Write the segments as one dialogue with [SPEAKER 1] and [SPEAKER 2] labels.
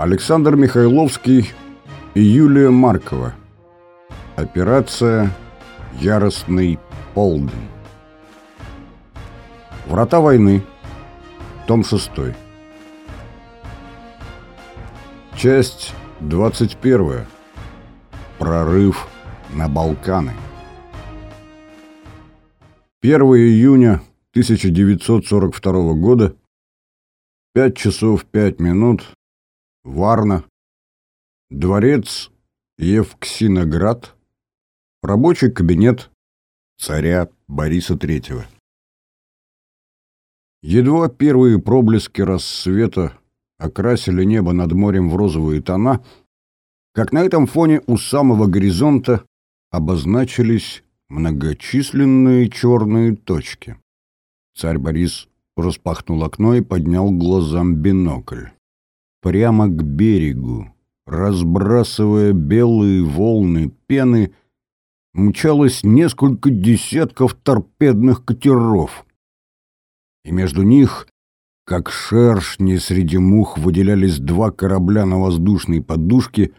[SPEAKER 1] Александр Михайловский и Юлия Маркова. Операция «Яростный полдень». Врата войны. Том 6. Часть 21. Прорыв на Балканы. 1 июня 1942 года. 5 часов 5 минут. Варна. Дворец Евксиноград. Рабочий кабинет царя Бориса III. Едва первые проблески рассвета окрасили небо над морем в розовые тона, как на этом фоне у самого горизонта обозначились многочисленные черные точки. Царь Борис распахнул окно и поднял глазам бинокль. Прямо к берегу, разбрасывая белые волны пены, мчалось несколько десятков торпедных катеров — и между них, как шершни среди мух, выделялись два корабля на воздушной подушке,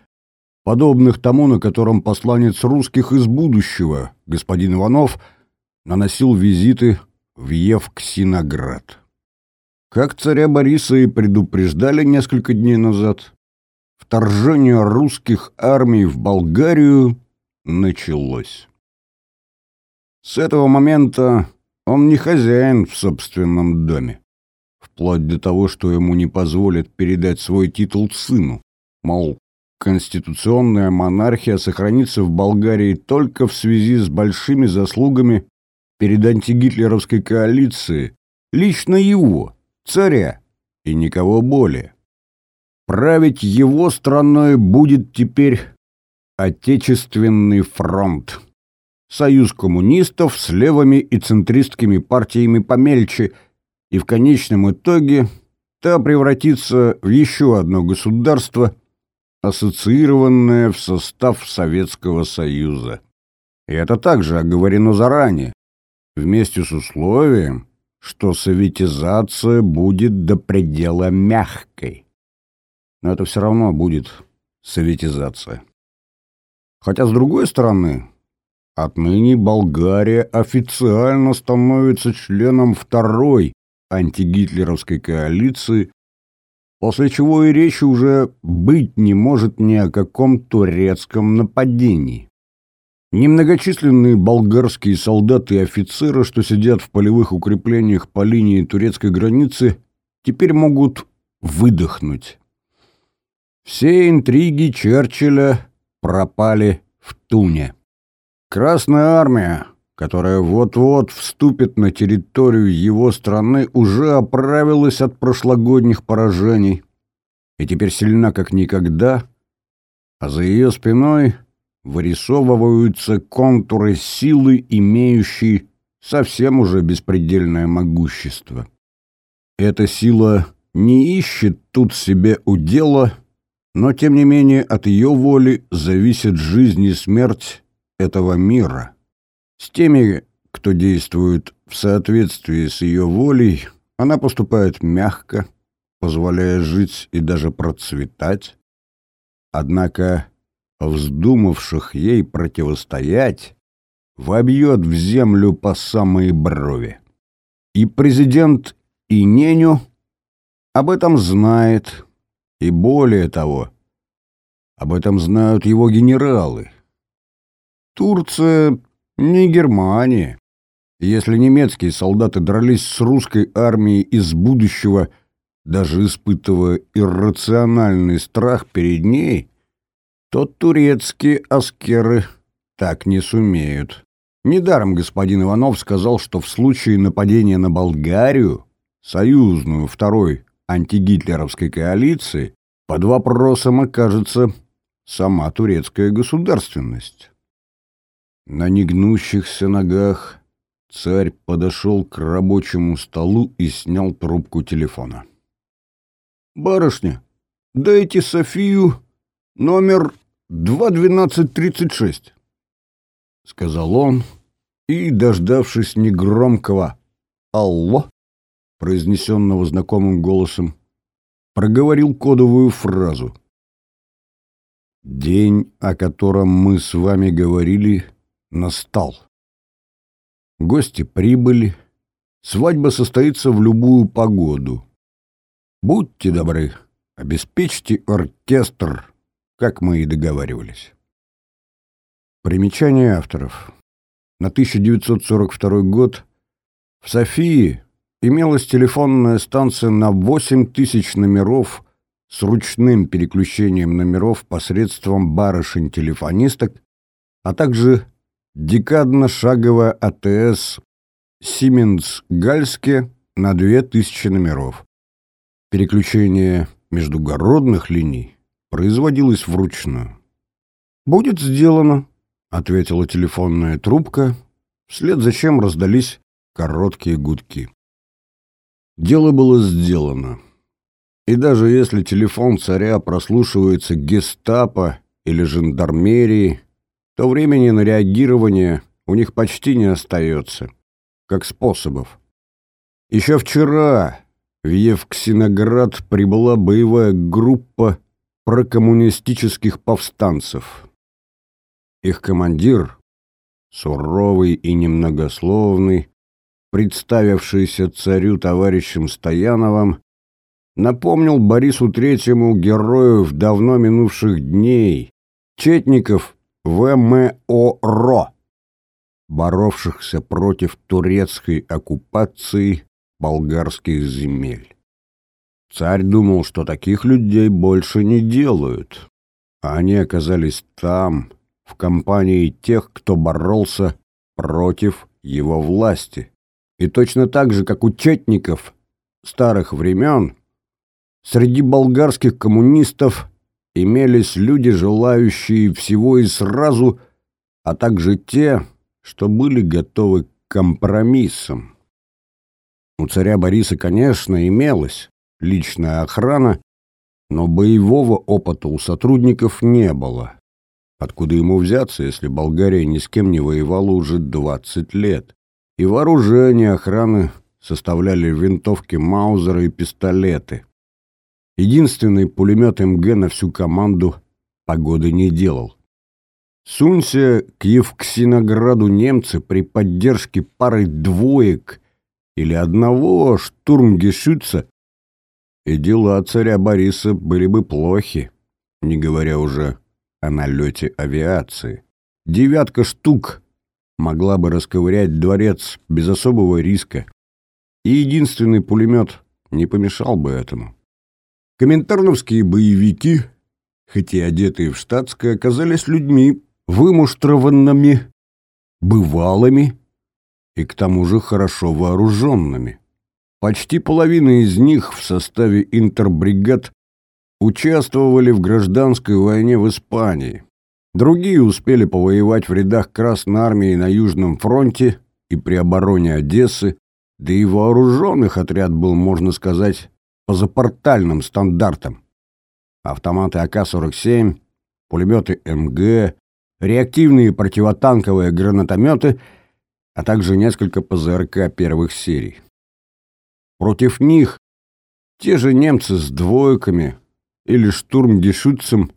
[SPEAKER 1] подобных тому, на котором посланец русских из будущего, господин Иванов, наносил визиты в Евксиноград. Как царя Бориса и предупреждали несколько дней назад, вторжение русских армий в Болгарию началось. С этого момента он не хозяин в собственном доме. Вплоть до того, что ему не позволят передать свой титул сыну. Мол, конституционная монархия сохранится в Болгарии только в связи с большими заслугами перед антигитлеровской коалицией, лично его, царя, и никого более. Править его страной будет теперь Отечественный фронт союз коммунистов с левыми и центристскими партиями помельче, и в конечном итоге та превратится в еще одно государство, ассоциированное в состав Советского Союза. И это также оговорено заранее, вместе с условием, что советизация будет до предела мягкой. Но это все равно будет советизация. Хотя, с другой стороны, Отныне Болгария официально становится членом второй антигитлеровской коалиции, после чего и речи уже быть не может ни о каком турецком нападении. Немногочисленные болгарские солдаты и офицеры, что сидят в полевых укреплениях по линии турецкой границы, теперь могут выдохнуть. Все интриги Черчилля пропали в туне. Красная армия, которая вот-вот вступит на территорию его страны, уже оправилась от прошлогодних поражений и теперь сильна как никогда, а за ее спиной вырисовываются контуры силы, имеющей совсем уже беспредельное могущество. Эта сила не ищет тут себе удела, но тем не менее от ее воли зависит жизнь и смерть этого мира. С теми, кто действует в соответствии с ее волей, она поступает мягко, позволяя жить и даже процветать. Однако вздумавших ей противостоять вобьет в землю по самые брови. И президент Иненю об этом знает, и более того, об этом знают его генералы — Турция не Германия. Если немецкие солдаты дрались с русской армией из будущего, даже испытывая иррациональный страх перед ней, то турецкие аскеры так не сумеют. Недаром господин Иванов сказал, что в случае нападения на Болгарию, союзную второй антигитлеровской коалиции, под вопросом окажется сама турецкая государственность. На негнущихся ногах царь подошел к рабочему столу и снял трубку телефона. «Барышня, дайте Софию номер 21236», — сказал он, и, дождавшись негромкого «Алло», произнесенного знакомым голосом, проговорил кодовую фразу. День, о котором мы с вами говорили, настал. Гости прибыли. Свадьба состоится в любую погоду. Будьте добры, обеспечьте оркестр, как мы и договаривались. Примечание авторов. На 1942 год в Софии имелась телефонная станция на 8 тысяч номеров с ручным переключением номеров посредством барышень-телефонисток, а также декадно-шаговая АТС «Сименс-Гальске» на 2000 номеров. Переключение междугородных линий производилось вручную. «Будет сделано», — ответила телефонная трубка, вслед за чем раздались короткие гудки. Дело было сделано. И даже если телефон царя прослушивается гестапо или жандармерией, то времени на реагирование у них почти не остается, как способов. Еще вчера в Евксиноград прибыла боевая группа прокоммунистических повстанцев. Их командир, суровый и немногословный, представившийся царю товарищем Стояновым, напомнил Борису Третьему героев давно минувших дней, четников ВМОРО, боровшихся против турецкой оккупации болгарских земель. Царь думал, что таких людей больше не делают, а они оказались там, в компании тех, кто боролся против его власти. И точно так же, как у четников старых времен, среди болгарских коммунистов имелись люди, желающие всего и сразу, а также те, что были готовы к компромиссам. У царя Бориса, конечно, имелась личная охрана, но боевого опыта у сотрудников не было. Откуда ему взяться, если Болгария ни с кем не воевала уже 20 лет? и вооружение охраны составляли винтовки Маузера и пистолеты. Единственный пулемет МГ на всю команду погоды не делал. Сунься к Евксинограду немцы при поддержке пары двоек или одного штурмгешütца, и дела царя Бориса были бы плохи, не говоря уже о налете авиации. Девятка штук могла бы расковырять дворец без особого риска, и единственный пулемет не помешал бы этому. Коминтерновские боевики, хоть и одетые в штатское, оказались людьми вымуштрованными, бывалыми и к тому же хорошо вооруженными. Почти половина из них в составе интербригад участвовали в гражданской войне в Испании. Другие успели повоевать в рядах Красной Армии на Южном фронте и при обороне Одессы, да и вооруженных отряд был, можно сказать, по запортальным стандартам. Автоматы АК-47, пулеметы МГ, реактивные противотанковые гранатометы, а также несколько ПЗРК первых серий. Против них те же немцы с двойками или штурмгешützем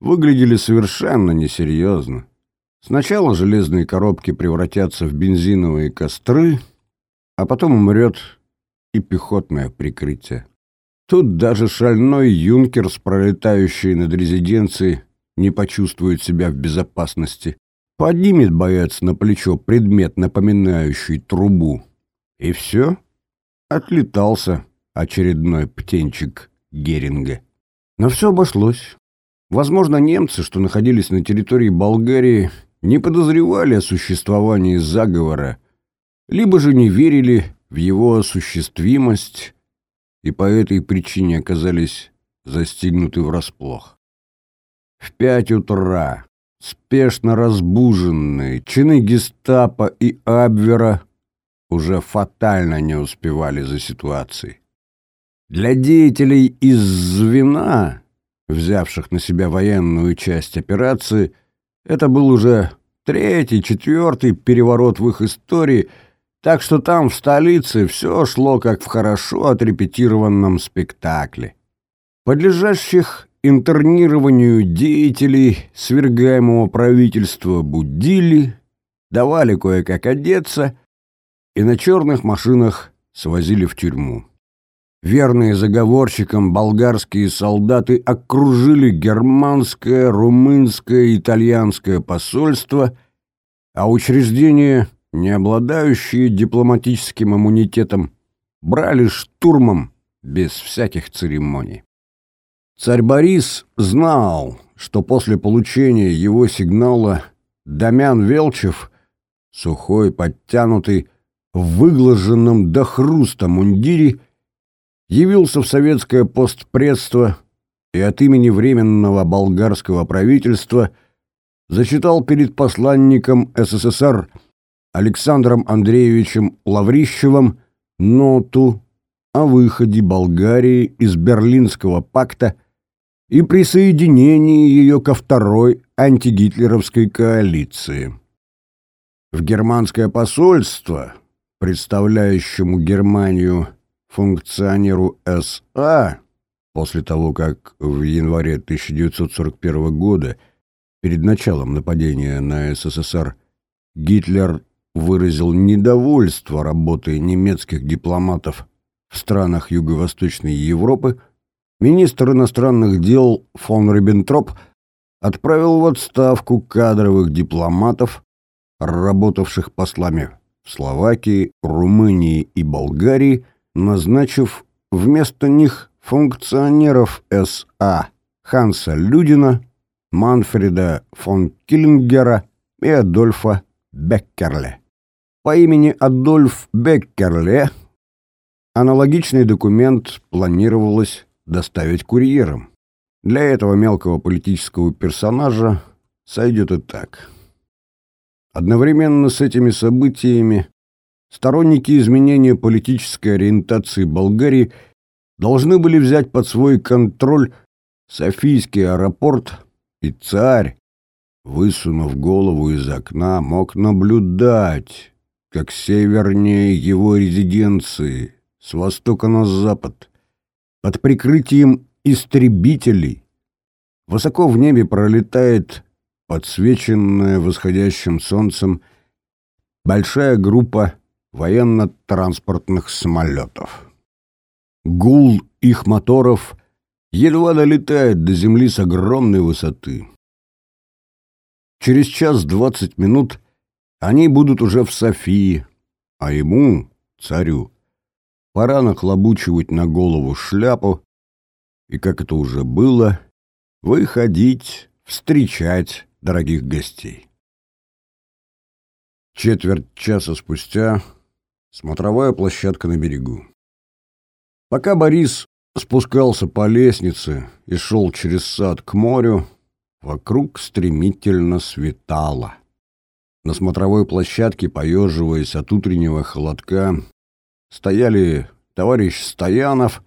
[SPEAKER 1] выглядели совершенно несерьезно. Сначала железные коробки превратятся в бензиновые костры, а потом умрет и пехотное прикрытие. Тут даже шальной юнкерс, пролетающий над резиденцией, не почувствует себя в безопасности. Поднимет боец на плечо предмет, напоминающий трубу. И все. Отлетался очередной птенчик Геринга. Но все обошлось. Возможно, немцы, что находились на территории Болгарии, не подозревали о существовании заговора, либо же не верили в его осуществимость и по этой причине оказались застигнуты врасплох. В пять утра, спешно разбуженные, чины гестапо и Абвера уже фатально не успевали за ситуацией. Для деятелей из звена взявших на себя военную часть операции, это был уже третий, четвертый переворот в их истории, так что там, в столице, все шло как в хорошо отрепетированном спектакле. Подлежащих интернированию деятелей свергаемого правительства будили, давали кое-как одеться и на черных машинах свозили в тюрьму. Верные заговорщикам болгарские солдаты окружили германское, румынское, итальянское посольство, а учреждения, не обладающие дипломатическим иммунитетом, брали штурмом без всяких церемоний. Царь Борис знал, что после получения его сигнала Дамян Велчев, сухой, подтянутый, в выглаженном до хруста мундире, явился в советское постпредство и от имени Временного болгарского правительства зачитал перед посланником СССР Александром Андреевичем Лаврищевым ноту о выходе Болгарии из Берлинского пакта и присоединении ее ко второй антигитлеровской коалиции. В германское посольство, представляющему Германию функционеру СА после того, как в январе 1941 года, перед началом нападения на СССР, Гитлер выразил недовольство работой немецких дипломатов в странах Юго-Восточной Европы, министр иностранных дел фон Риббентроп отправил в отставку кадровых дипломатов, работавших послами Словакии, Румынии и Болгарии, назначив вместо них функционеров СА Ханса Людина, Манфреда фон Киллингера и Адольфа Беккерле. По имени Адольф Беккерле аналогичный документ планировалось доставить курьером. Для этого мелкого политического персонажа сойдет и так. Одновременно с этими событиями сторонники изменения политической ориентации Болгарии должны были взять под свой контроль Софийский аэропорт, и царь, высунув голову из окна, мог наблюдать, как севернее его резиденции, с востока на запад, под прикрытием истребителей, высоко в небе пролетает подсвеченная восходящим солнцем большая группа военно-транспортных самолетов. Гул их моторов едва долетает до земли с огромной высоты. Через час двадцать минут они будут уже в Софии, а ему, царю, пора нахлобучивать на голову шляпу и, как это уже было, выходить, встречать дорогих гостей. Четверть часа спустя смотровая площадка на берегу. Пока Борис спускался по лестнице и шел через сад к морю, вокруг стремительно светало. На смотровой площадке, поеживаясь от утреннего холодка, стояли товарищ Стоянов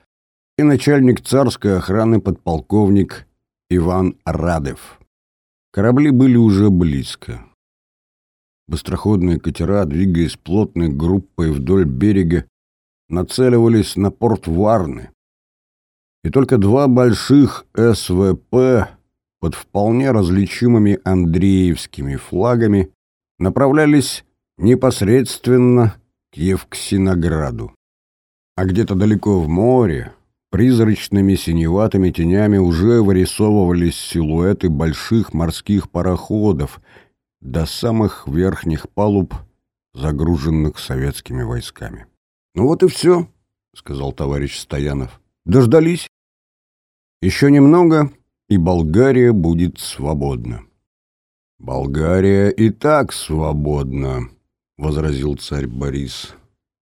[SPEAKER 1] и начальник царской охраны подполковник Иван Радев. Корабли были уже близко. Быстроходные катера, двигаясь плотной группой вдоль берега, нацеливались на порт Варны. И только два больших СВП под вполне различимыми Андреевскими флагами направлялись непосредственно к Евксинограду. А где-то далеко в море, призрачными синеватыми тенями уже вырисовывались силуэты больших морских пароходов до самых верхних палуб, загруженных советскими войсками. «Ну вот и все», — сказал товарищ Стоянов. «Дождались. Еще немного, и Болгария будет свободна». «Болгария и так свободна», — возразил царь Борис.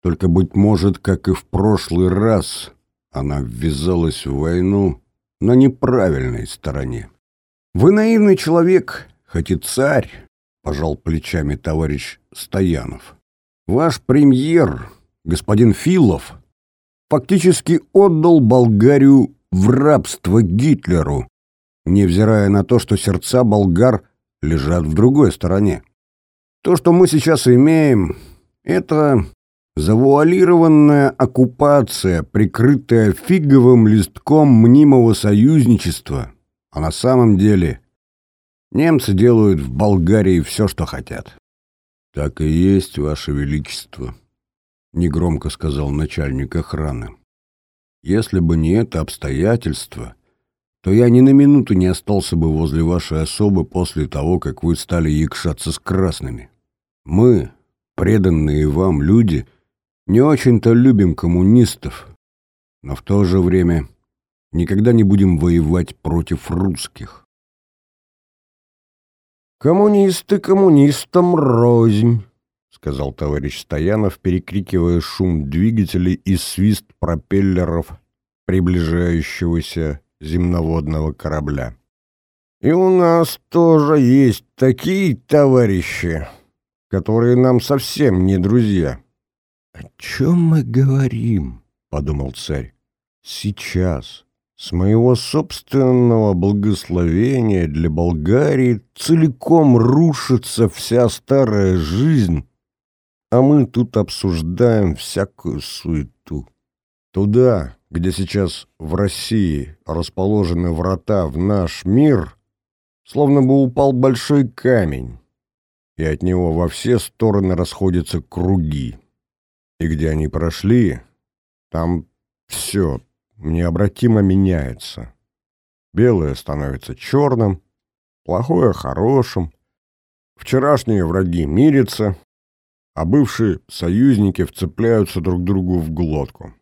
[SPEAKER 1] «Только, быть может, как и в прошлый раз, она ввязалась в войну на неправильной стороне». «Вы наивный человек, хоть и царь», — пожал плечами товарищ Стоянов. «Ваш премьер, господин Филов, фактически отдал Болгарию в рабство Гитлеру, невзирая на то, что сердца болгар — лежат в другой стороне. То, что мы сейчас имеем, это Завуалированная оккупация, прикрытая фиговым листком мнимого союзничества, а на самом деле немцы делают в Болгарии все, что хотят. «Так и есть, Ваше Величество», — негромко сказал начальник охраны. «Если бы не это обстоятельство, то я ни на минуту не остался бы возле вашей особы после того, как вы стали якшаться с красными. Мы, преданные вам люди, не очень-то любим коммунистов, но в то же время никогда не будем воевать против русских.
[SPEAKER 2] «Коммунисты коммунистам рознь», — сказал товарищ Стоянов, перекрикивая шум двигателей и свист пропеллеров приближающегося земноводного корабля. «И у нас тоже есть такие товарищи, которые нам совсем не друзья».
[SPEAKER 1] «О чем мы говорим?» — подумал царь. «Сейчас, с моего собственного благословения для Болгарии целиком рушится вся старая жизнь, а мы тут обсуждаем всякую суету. Туда, где сейчас в России расположены врата в наш мир, словно бы упал большой камень, и от него во все стороны расходятся круги. И где они прошли, там все необратимо меняется. Белое становится черным, плохое — хорошим. Вчерашние враги мирятся, а бывшие союзники вцепляются друг другу в глотку.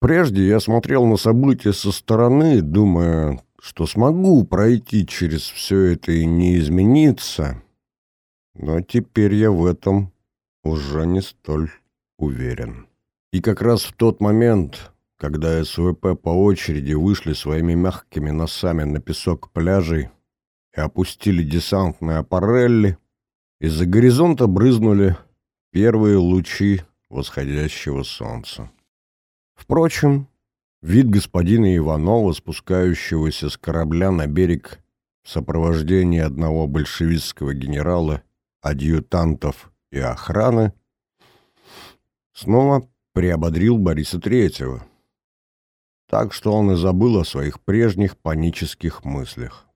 [SPEAKER 1] Прежде я смотрел на события со стороны, думая, что смогу пройти через все это и не измениться, но теперь я в этом уже не столь уверен. И как раз в тот момент, когда СВП по очереди вышли своими мягкими носами на песок пляжей и опустили десантные аппарелли, из-за горизонта брызнули первые лучи восходящего солнца. Впрочем, вид господина Иванова, спускающегося с корабля на берег в сопровождении одного большевистского генерала, адъютантов и охраны, снова приободрил Бориса Третьего — так что он и забыл о своих прежних панических мыслях.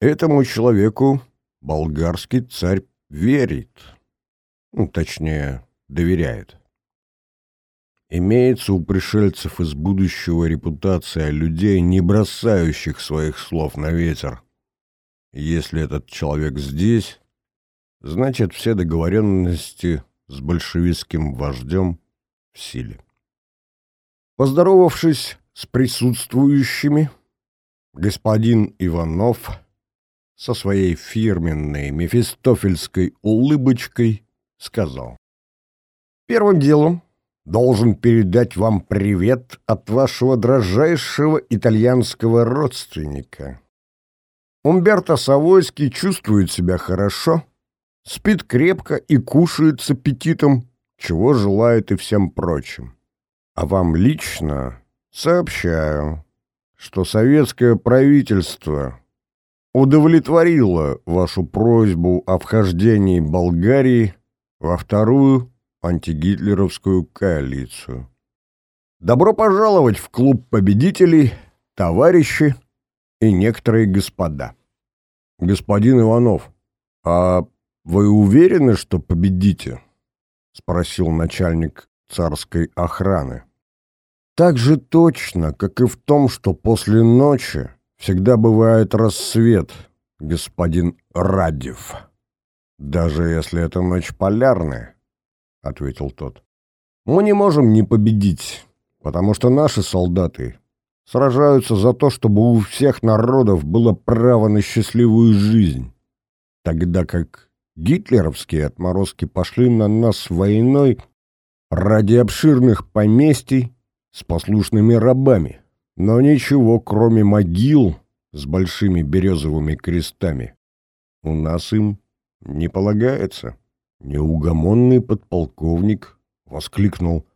[SPEAKER 1] Этому человеку болгарский царь верит, ну, точнее, доверяет. Имеется у пришельцев из будущего репутация людей, не бросающих своих слов на ветер. Если этот человек здесь, значит, все договоренности с большевистским вождем в силе. Поздоровавшись с присутствующими, господин Иванов со своей фирменной мефистофельской улыбочкой сказал. «Первым делом должен передать вам привет от вашего дрожайшего итальянского родственника. Умберто Савойский чувствует себя хорошо, спит крепко и кушает с аппетитом, чего желает и всем прочим. А вам лично сообщаю, что советское правительство удовлетворило вашу просьбу о вхождении Болгарии во вторую антигитлеровскую коалицию. Добро пожаловать в клуб победителей, товарищи и некоторые господа. Господин Иванов, а вы уверены, что победите? Спросил начальник царской охраны. Так же точно, как и в том, что после ночи всегда бывает рассвет, господин Радев. Даже если эта ночь полярная, — ответил тот. Мы не можем не победить, потому что наши солдаты сражаются за то, чтобы у всех народов было право на счастливую жизнь, тогда как гитлеровские отморозки пошли на нас войной ради обширных поместий, с послушными рабами, но ничего, кроме могил с большими березовыми крестами, у нас им не полагается. Неугомонный подполковник воскликнул.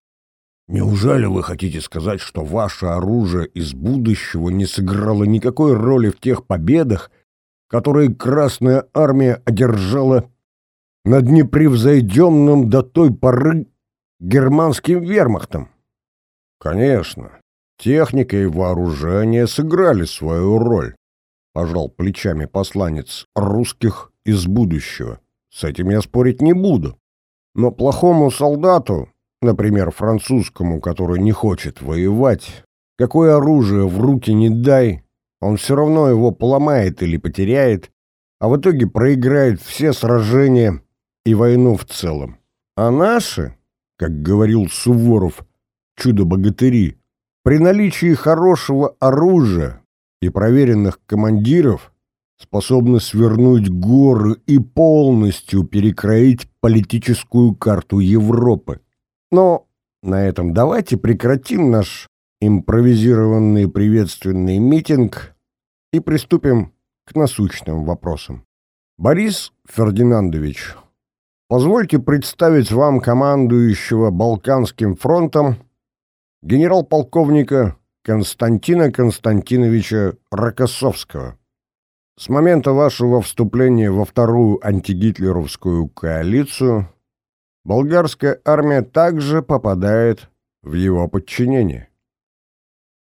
[SPEAKER 1] «Неужели вы хотите сказать, что ваше оружие из будущего не сыграло никакой роли в тех победах, которые Красная Армия одержала
[SPEAKER 2] над непревзойденным до той поры германским вермахтом. Конечно, техника и вооружение сыграли свою роль, пожал плечами посланец русских из будущего. С этим я спорить не буду. Но плохому солдату, например, французскому, который не хочет воевать, какое оружие в руки не дай, он все равно его поломает или потеряет, а в итоге проиграет все сражения и войну в целом. А наши, как говорил Суворов, чудо-богатыри, при наличии хорошего оружия и проверенных командиров способны свернуть горы и полностью перекроить политическую карту Европы. Но на этом давайте прекратим наш импровизированный приветственный митинг и приступим к насущным вопросам. Борис Фердинандович, позвольте представить вам командующего Балканским фронтом генерал-полковника Константина Константиновича Рокоссовского. С момента вашего вступления во вторую антигитлеровскую коалицию болгарская армия также попадает в его подчинение.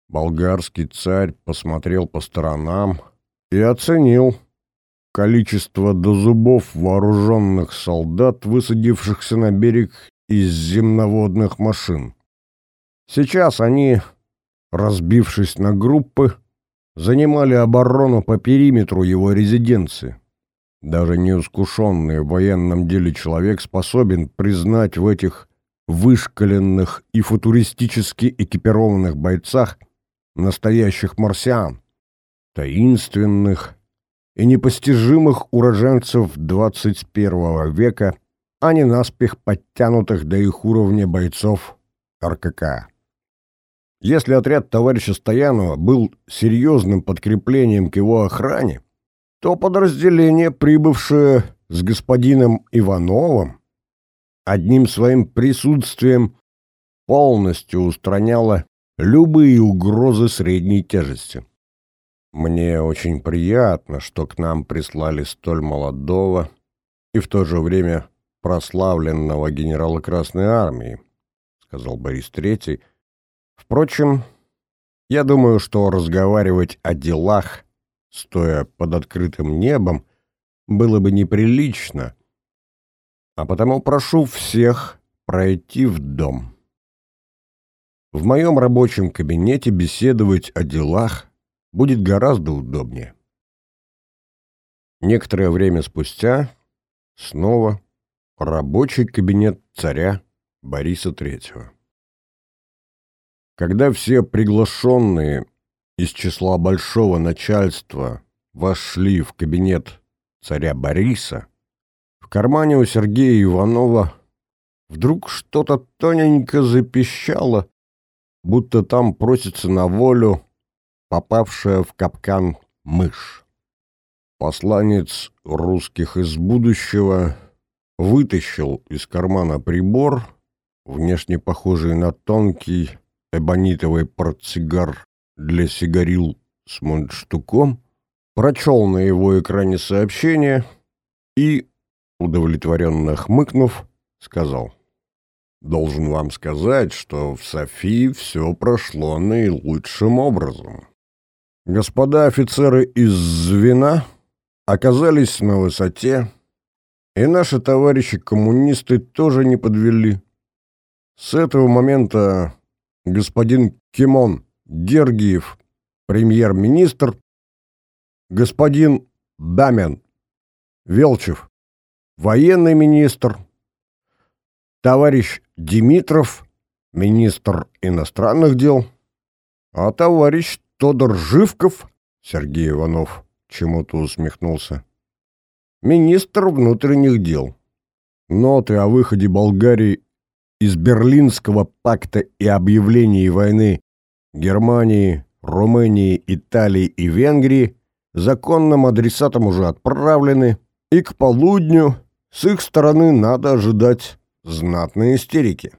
[SPEAKER 2] Болгарский царь посмотрел по сторонам и оценил количество до зубов вооруженных солдат, высадившихся на берег из земноводных машин. Сейчас они, разбившись на группы, занимали оборону по периметру его резиденции. Даже неискушенный в военном деле человек способен признать в этих вышкаленных и футуристически экипированных бойцах настоящих марсиан, таинственных и непостижимых уроженцев 21 века, а не наспех подтянутых до их уровня бойцов РКК. Если отряд товарища Стоянова был серьезным подкреплением к его охране, то подразделение, прибывшее с господином Ивановым, одним своим присутствием полностью устраняло любые угрозы средней тяжести. Мне очень приятно, что к нам прислали столь молодого и в то же время прославленного генерала Красной Армии, сказал Борис Третий, Впрочем, я думаю, что разговаривать о делах, стоя под открытым небом, было бы неприлично, а потому прошу всех пройти в дом. В моем рабочем кабинете беседовать о делах будет гораздо удобнее. Некоторое время спустя снова рабочий кабинет царя Бориса Третьего. Когда все приглашенные из числа большого начальства вошли в кабинет царя Бориса, в кармане у Сергея Иванова вдруг что-то тоненько запищало, будто там просится на волю попавшая в капкан мышь. Посланец русских из будущего вытащил из кармана прибор, внешне похожий на тонкий эбонитовый портсигар для сигарил с мундштуком, прочел на его экране сообщение и, удовлетворенно хмыкнув, сказал, «Должен вам сказать, что в Софии все прошло наилучшим образом. Господа офицеры из звена оказались на высоте, и наши товарищи-коммунисты тоже не подвели. С этого момента господин Кимон Гергиев, премьер-министр, господин Дамен Велчев, военный министр, товарищ Димитров, министр иностранных дел, а товарищ Тодор Живков, Сергей Иванов чему-то усмехнулся, министр внутренних дел. Ноты о выходе Болгарии из Берлинского пакта и объявлении войны Германии, Румынии, Италии и Венгрии законным адресатам уже отправлены, и к полудню с их стороны надо ожидать знатной истерики.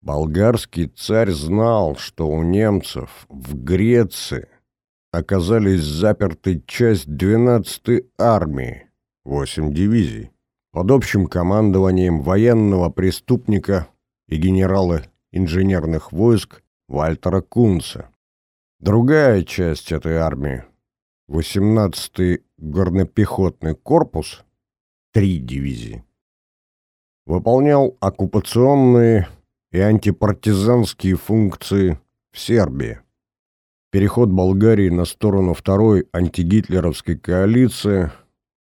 [SPEAKER 2] Болгарский царь знал, что у немцев в Греции оказались заперты часть 12-й армии, 8 дивизий, под общим командованием военного преступника и генерала инженерных войск Вальтера Кунца. Другая часть этой армии, 18-й горнопехотный корпус, три дивизии, выполнял оккупационные и антипартизанские функции в Сербии. Переход Болгарии на сторону второй антигитлеровской коалиции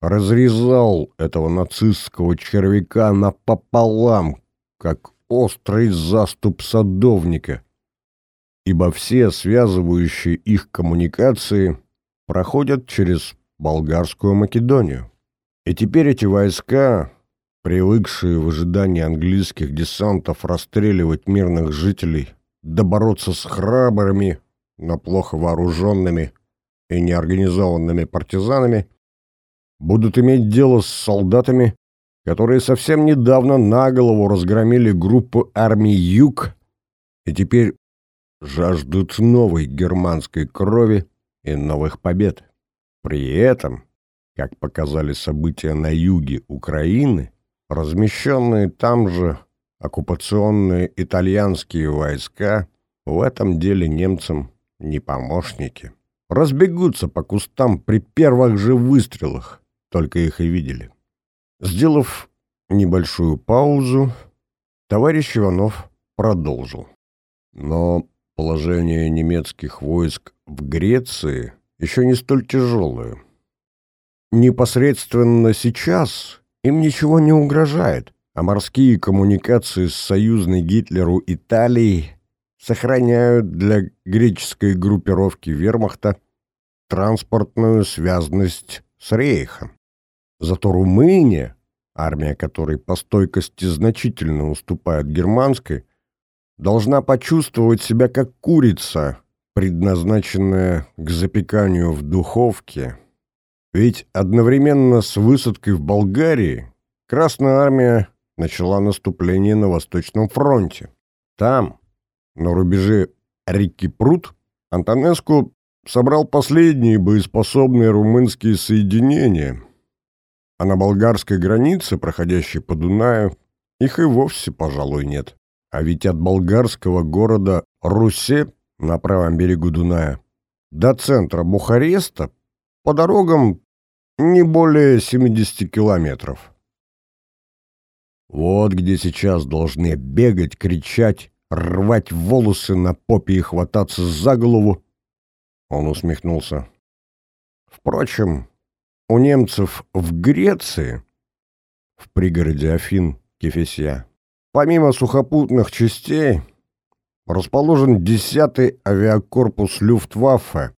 [SPEAKER 2] разрезал этого нацистского червяка напополам, как острый заступ садовника, ибо все связывающие их коммуникации проходят через болгарскую Македонию. И теперь эти войска, привыкшие в ожидании английских десантов расстреливать мирных жителей, да с храбрыми, но плохо вооруженными и неорганизованными партизанами, будут иметь дело с солдатами, которые совсем недавно на голову разгромили группу армий Юг и теперь жаждут новой германской крови и новых побед. При этом, как показали события на юге Украины, размещенные там же оккупационные итальянские войска в этом деле немцам не помощники. Разбегутся по кустам при первых же выстрелах, только их и видели. Сделав небольшую паузу, товарищ Иванов продолжил. Но положение немецких войск в Греции еще не столь тяжелое. Непосредственно сейчас им ничего не угрожает, а морские коммуникации с союзной Гитлеру Италией сохраняют для греческой группировки вермахта транспортную связность с Рейхом. Зато Румыния, армия которой по стойкости значительно уступает германской, должна почувствовать себя как курица, предназначенная к запеканию в духовке. Ведь одновременно с высадкой в Болгарии Красная армия начала наступление на Восточном фронте. Там, на рубеже реки Прут, Антонеску собрал последние боеспособные румынские соединения, а на болгарской границе, проходящей по Дунаю, их и вовсе, пожалуй, нет. А ведь от болгарского города Русе на правом берегу Дуная до центра Бухареста по дорогам не более 70 километров. Вот где сейчас должны бегать, кричать, рвать волосы на попе и хвататься за голову. Он усмехнулся. Впрочем, у немцев в Греции, в пригороде Афин, Кефесия, Помимо сухопутных частей, расположен 10-й авиакорпус Люфтваффе,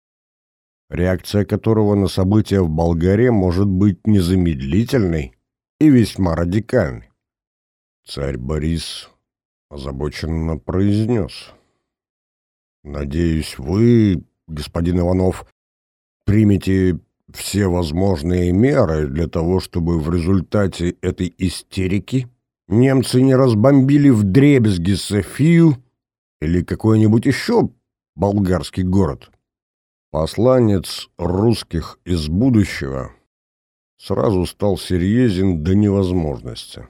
[SPEAKER 2] реакция которого на события в Болгарии может быть незамедлительной и весьма радикальной. Царь Борис озабоченно произнес. «Надеюсь, вы, господин Иванов, примете все возможные меры для того, чтобы в результате этой истерики немцы не разбомбили вдребезги Софию или какой-нибудь еще болгарский город. Посланец русских из будущего сразу стал серьезен до невозможности.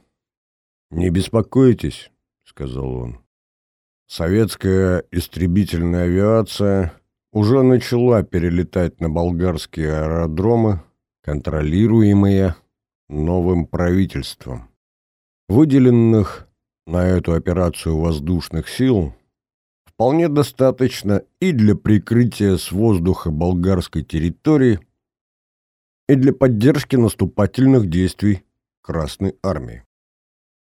[SPEAKER 2] «Не беспокойтесь», — сказал он. Советская истребительная авиация уже начала перелетать на болгарские аэродромы, контролируемые новым правительством. Выделенных на эту операцию воздушных сил вполне достаточно и для прикрытия с воздуха болгарской территории, и для поддержки наступательных действий Красной Армии.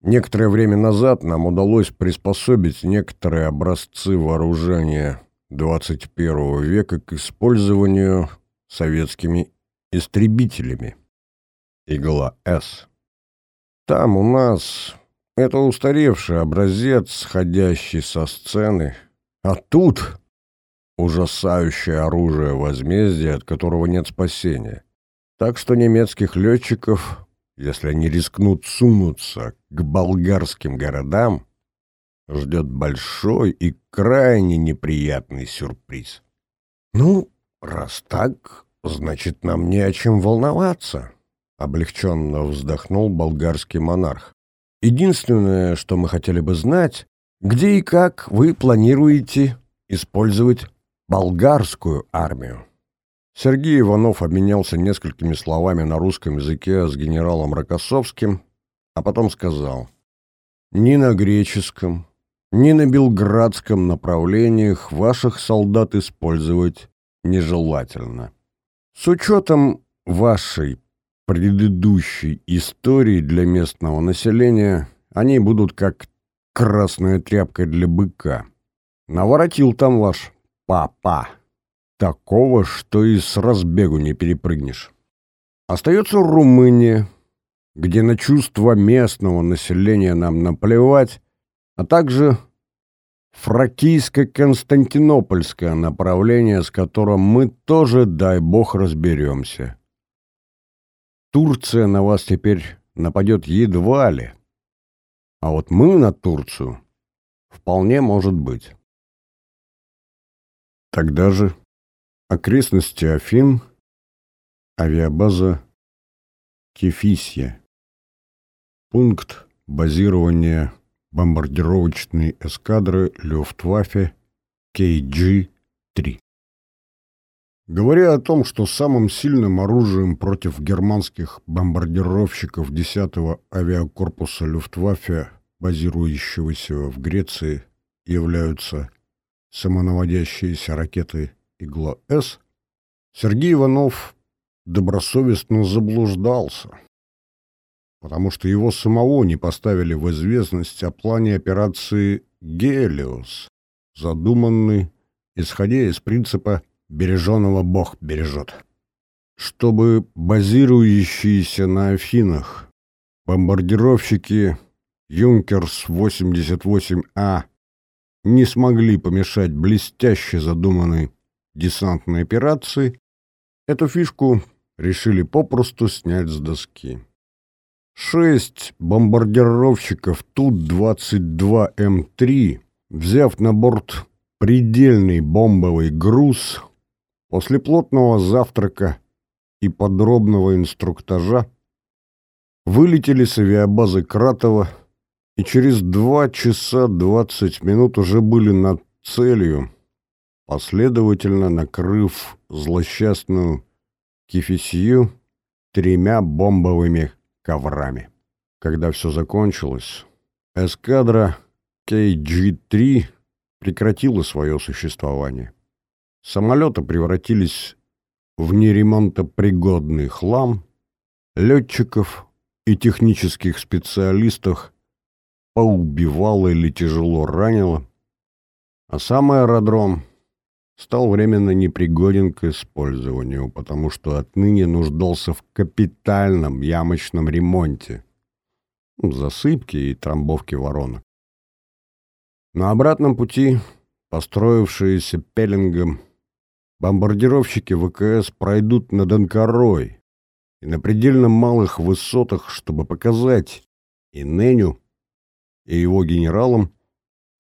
[SPEAKER 2] Некоторое время назад нам удалось приспособить некоторые образцы вооружения 21 века к использованию советскими истребителями. Игла-С. Там у нас это устаревший образец, сходящий со сцены, а тут ужасающее оружие возмездия, от которого нет спасения. Так что немецких летчиков, если они рискнут сунуться к болгарским городам, ждет большой и крайне неприятный сюрприз. Ну, раз так, значит, нам не о чем волноваться, Облегченно вздохнул болгарский монарх. Единственное, что мы хотели бы знать, где и как вы планируете использовать болгарскую армию. Сергей Иванов обменялся несколькими словами на русском языке с генералом Рокоссовским, а потом сказал, «Ни на греческом, ни на белградском направлениях ваших солдат использовать нежелательно. С учетом вашей предыдущей истории для местного населения они будут как красная тряпка для быка. Наворотил там ваш папа. Такого, что и с разбегу не перепрыгнешь. Остается Румыния, где на чувства местного населения нам наплевать, а также фракийско-константинопольское направление, с которым мы тоже, дай бог, разберемся. Турция на вас теперь нападет едва ли. А вот мы на Турцию вполне может быть. Тогда же окрестности Афин, авиабаза Кефисия, пункт базирования бомбардировочной эскадры Люфтваффе KG-3. Говоря о том, что самым сильным оружием против германских бомбардировщиков 10-го авиакорпуса Люфтваффе, базирующегося в Греции, являются самонаводящиеся ракеты «Игла-С», Сергей Иванов добросовестно заблуждался, потому что его самого не поставили в известность о плане операции «Гелиос», задуманной, исходя из принципа береженого Бог бережет. Чтобы базирующиеся на Афинах бомбардировщики «Юнкерс-88А» не смогли помешать блестяще задуманной десантной операции, эту фишку решили попросту снять с доски. Шесть бомбардировщиков Ту-22М3, взяв на борт предельный бомбовый груз, После плотного завтрака и подробного инструктажа вылетели с авиабазы Кратова и через два часа двадцать минут уже были над целью, последовательно накрыв злосчастную Кефисию тремя бомбовыми коврами. Когда все закончилось, эскадра KG-3 прекратила свое существование. Самолеты превратились в неремонтопригодный хлам, летчиков и технических специалистов поубивало или тяжело ранило, а сам аэродром стал временно непригоден к использованию, потому что отныне нуждался в капитальном ямочном ремонте, засыпке и трамбовке воронок. На обратном пути, построившиеся пеленгом, бомбардировщики ВКС пройдут над Анкарой и на предельно малых высотах, чтобы показать и Неню, и его генералам,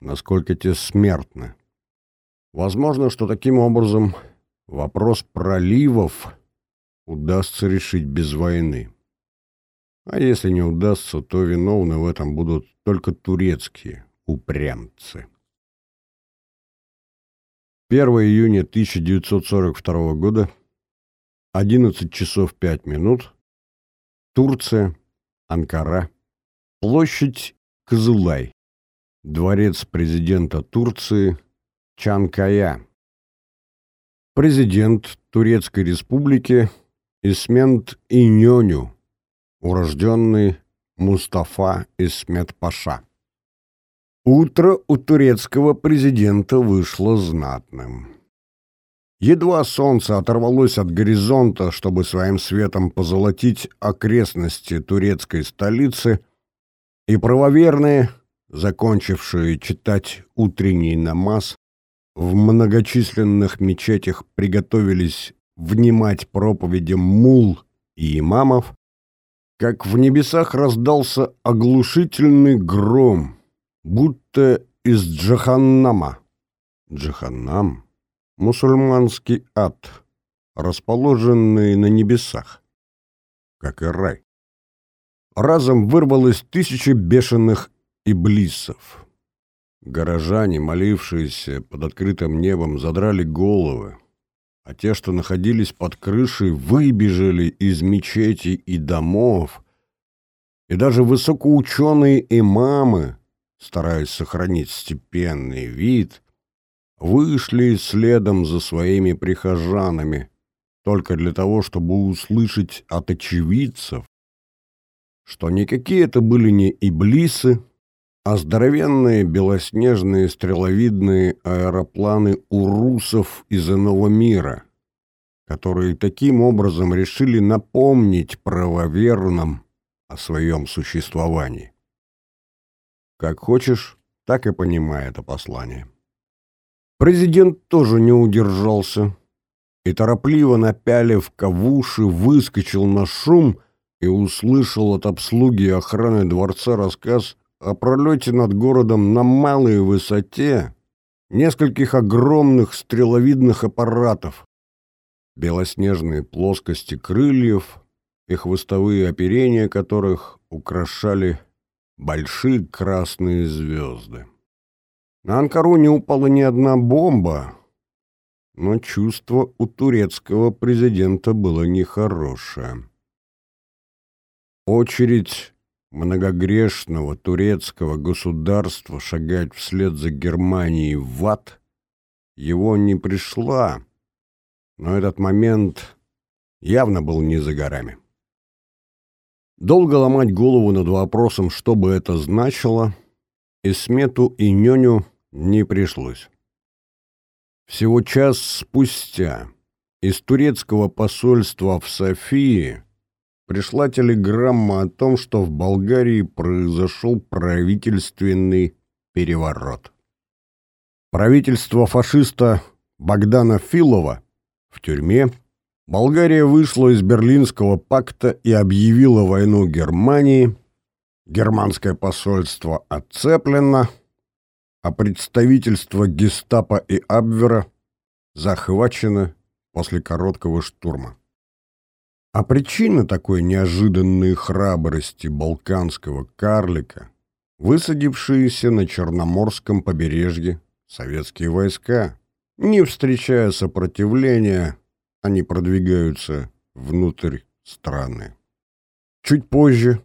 [SPEAKER 2] насколько те смертны. Возможно, что таким образом вопрос проливов удастся решить без войны. А если не удастся, то виновны в этом будут только турецкие упрямцы. 1 июня 1942 года, 11 часов 5 минут, Турция, Анкара, площадь Кызылай, дворец президента Турции Чанкая, президент Турецкой республики Исмент Иньоню, урожденный Мустафа Исмет Паша. Утро у турецкого президента вышло знатным. Едва солнце оторвалось от горизонта, чтобы своим светом позолотить окрестности турецкой столицы, и правоверные, закончившие читать утренний намаз, в многочисленных мечетях приготовились внимать проповедям мул и имамов, как в небесах раздался оглушительный гром — будто из Джаханнама. Джаханнам — мусульманский ад, расположенный на небесах. как и рай. Разом вырвалось тысячи бешеных иблисов. Горожане, молившиеся под открытым небом, задрали головы, а те, что находились под крышей, выбежали из мечети и домов, и даже высокоученые имамы, стараясь сохранить степенный вид, вышли следом за своими прихожанами, только для того, чтобы услышать от очевидцев, что никакие это были не иблисы, а здоровенные белоснежные стреловидные аэропланы урусов из иного мира, которые таким образом решили напомнить правоверным о своем существовании. Как хочешь, так и понимай это послание. Президент тоже не удержался и, торопливо напялив кавуши, выскочил на шум и услышал от обслуги охраны дворца рассказ о пролете над городом на малой высоте нескольких огромных стреловидных аппаратов, белоснежные плоскости крыльев и хвостовые оперения которых украшали большие красные звезды. На Анкару не упала ни одна бомба, но чувство у турецкого президента было нехорошее. Очередь многогрешного турецкого государства шагать вслед за Германией в ад его не пришла, но этот момент явно был не за горами. Долго ломать голову над вопросом, что бы это значило, и Смету, и Нёню не пришлось. Всего час спустя из турецкого посольства в Софии пришла телеграмма о том, что в Болгарии произошел правительственный переворот. Правительство фашиста Богдана Филова в тюрьме, Болгария вышла из Берлинского пакта и объявила войну Германии, германское посольство отцеплено, а представительство гестапо и Абвера захвачено после короткого штурма. А причина такой неожиданной храбрости балканского карлика, высадившиеся на Черноморском побережье советские войска, не встречая сопротивления, они продвигаются внутрь страны. Чуть позже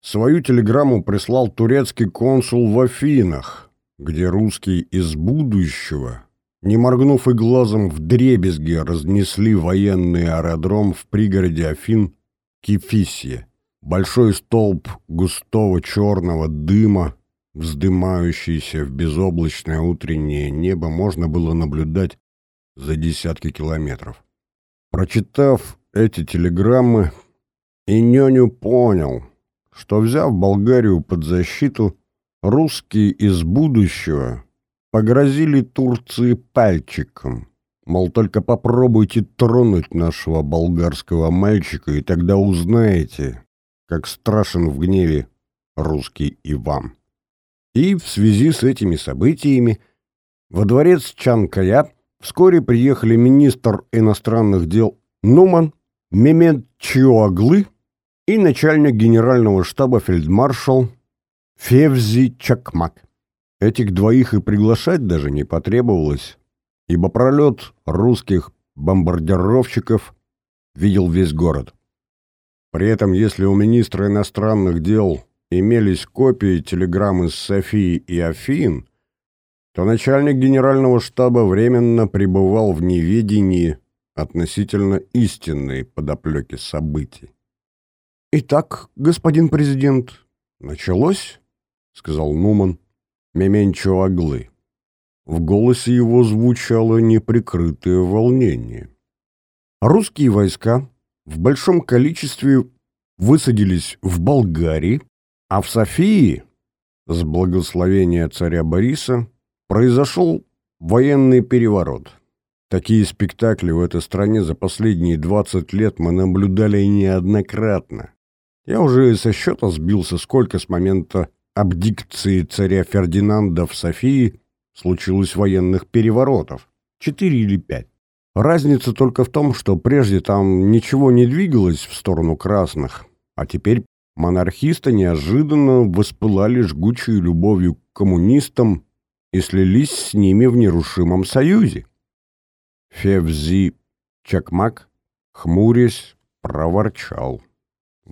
[SPEAKER 2] свою телеграмму прислал турецкий консул в Афинах, где русские из будущего, не моргнув и глазом, в дребезге разнесли военный аэродром в пригороде Афин Кефисия. Большой столб густого черного дыма, вздымающийся в безоблачное утреннее небо, можно было наблюдать за десятки километров. Прочитав эти телеграммы, Иньоню понял, что, взяв Болгарию под защиту, русские из будущего погрозили Турции пальчиком. Мол, только попробуйте тронуть нашего болгарского мальчика, и тогда узнаете, как страшен в гневе русский Иван. И в связи с этими событиями во дворец Чанкая Вскоре приехали министр иностранных дел Нуман, Мемент Чиоаглы и начальник генерального штаба фельдмаршал Февзи Чакмак. Этих двоих и приглашать даже не потребовалось, ибо пролет русских бомбардировщиков видел весь город. При этом, если у министра иностранных дел имелись копии телеграмм из Софии и Афин, то начальник генерального штаба временно пребывал в неведении относительно истинной подоплеки событий. «Итак, господин президент, началось?» — сказал Нуман Меменчо Аглы. В голосе его звучало неприкрытое волнение. Русские войска в большом количестве высадились в Болгарии, а в Софии, с благословения царя Бориса, Произошел военный переворот. Такие спектакли в этой стране за последние 20 лет мы наблюдали неоднократно. Я уже со счета сбился, сколько с момента абдикции царя Фердинанда в Софии случилось военных переворотов. Четыре или пять. Разница только в том, что прежде там ничего не двигалось в сторону красных, а теперь монархисты неожиданно воспылали жгучей любовью к коммунистам и слились с ними в нерушимом союзе. Февзи Чакмак, хмурясь, проворчал.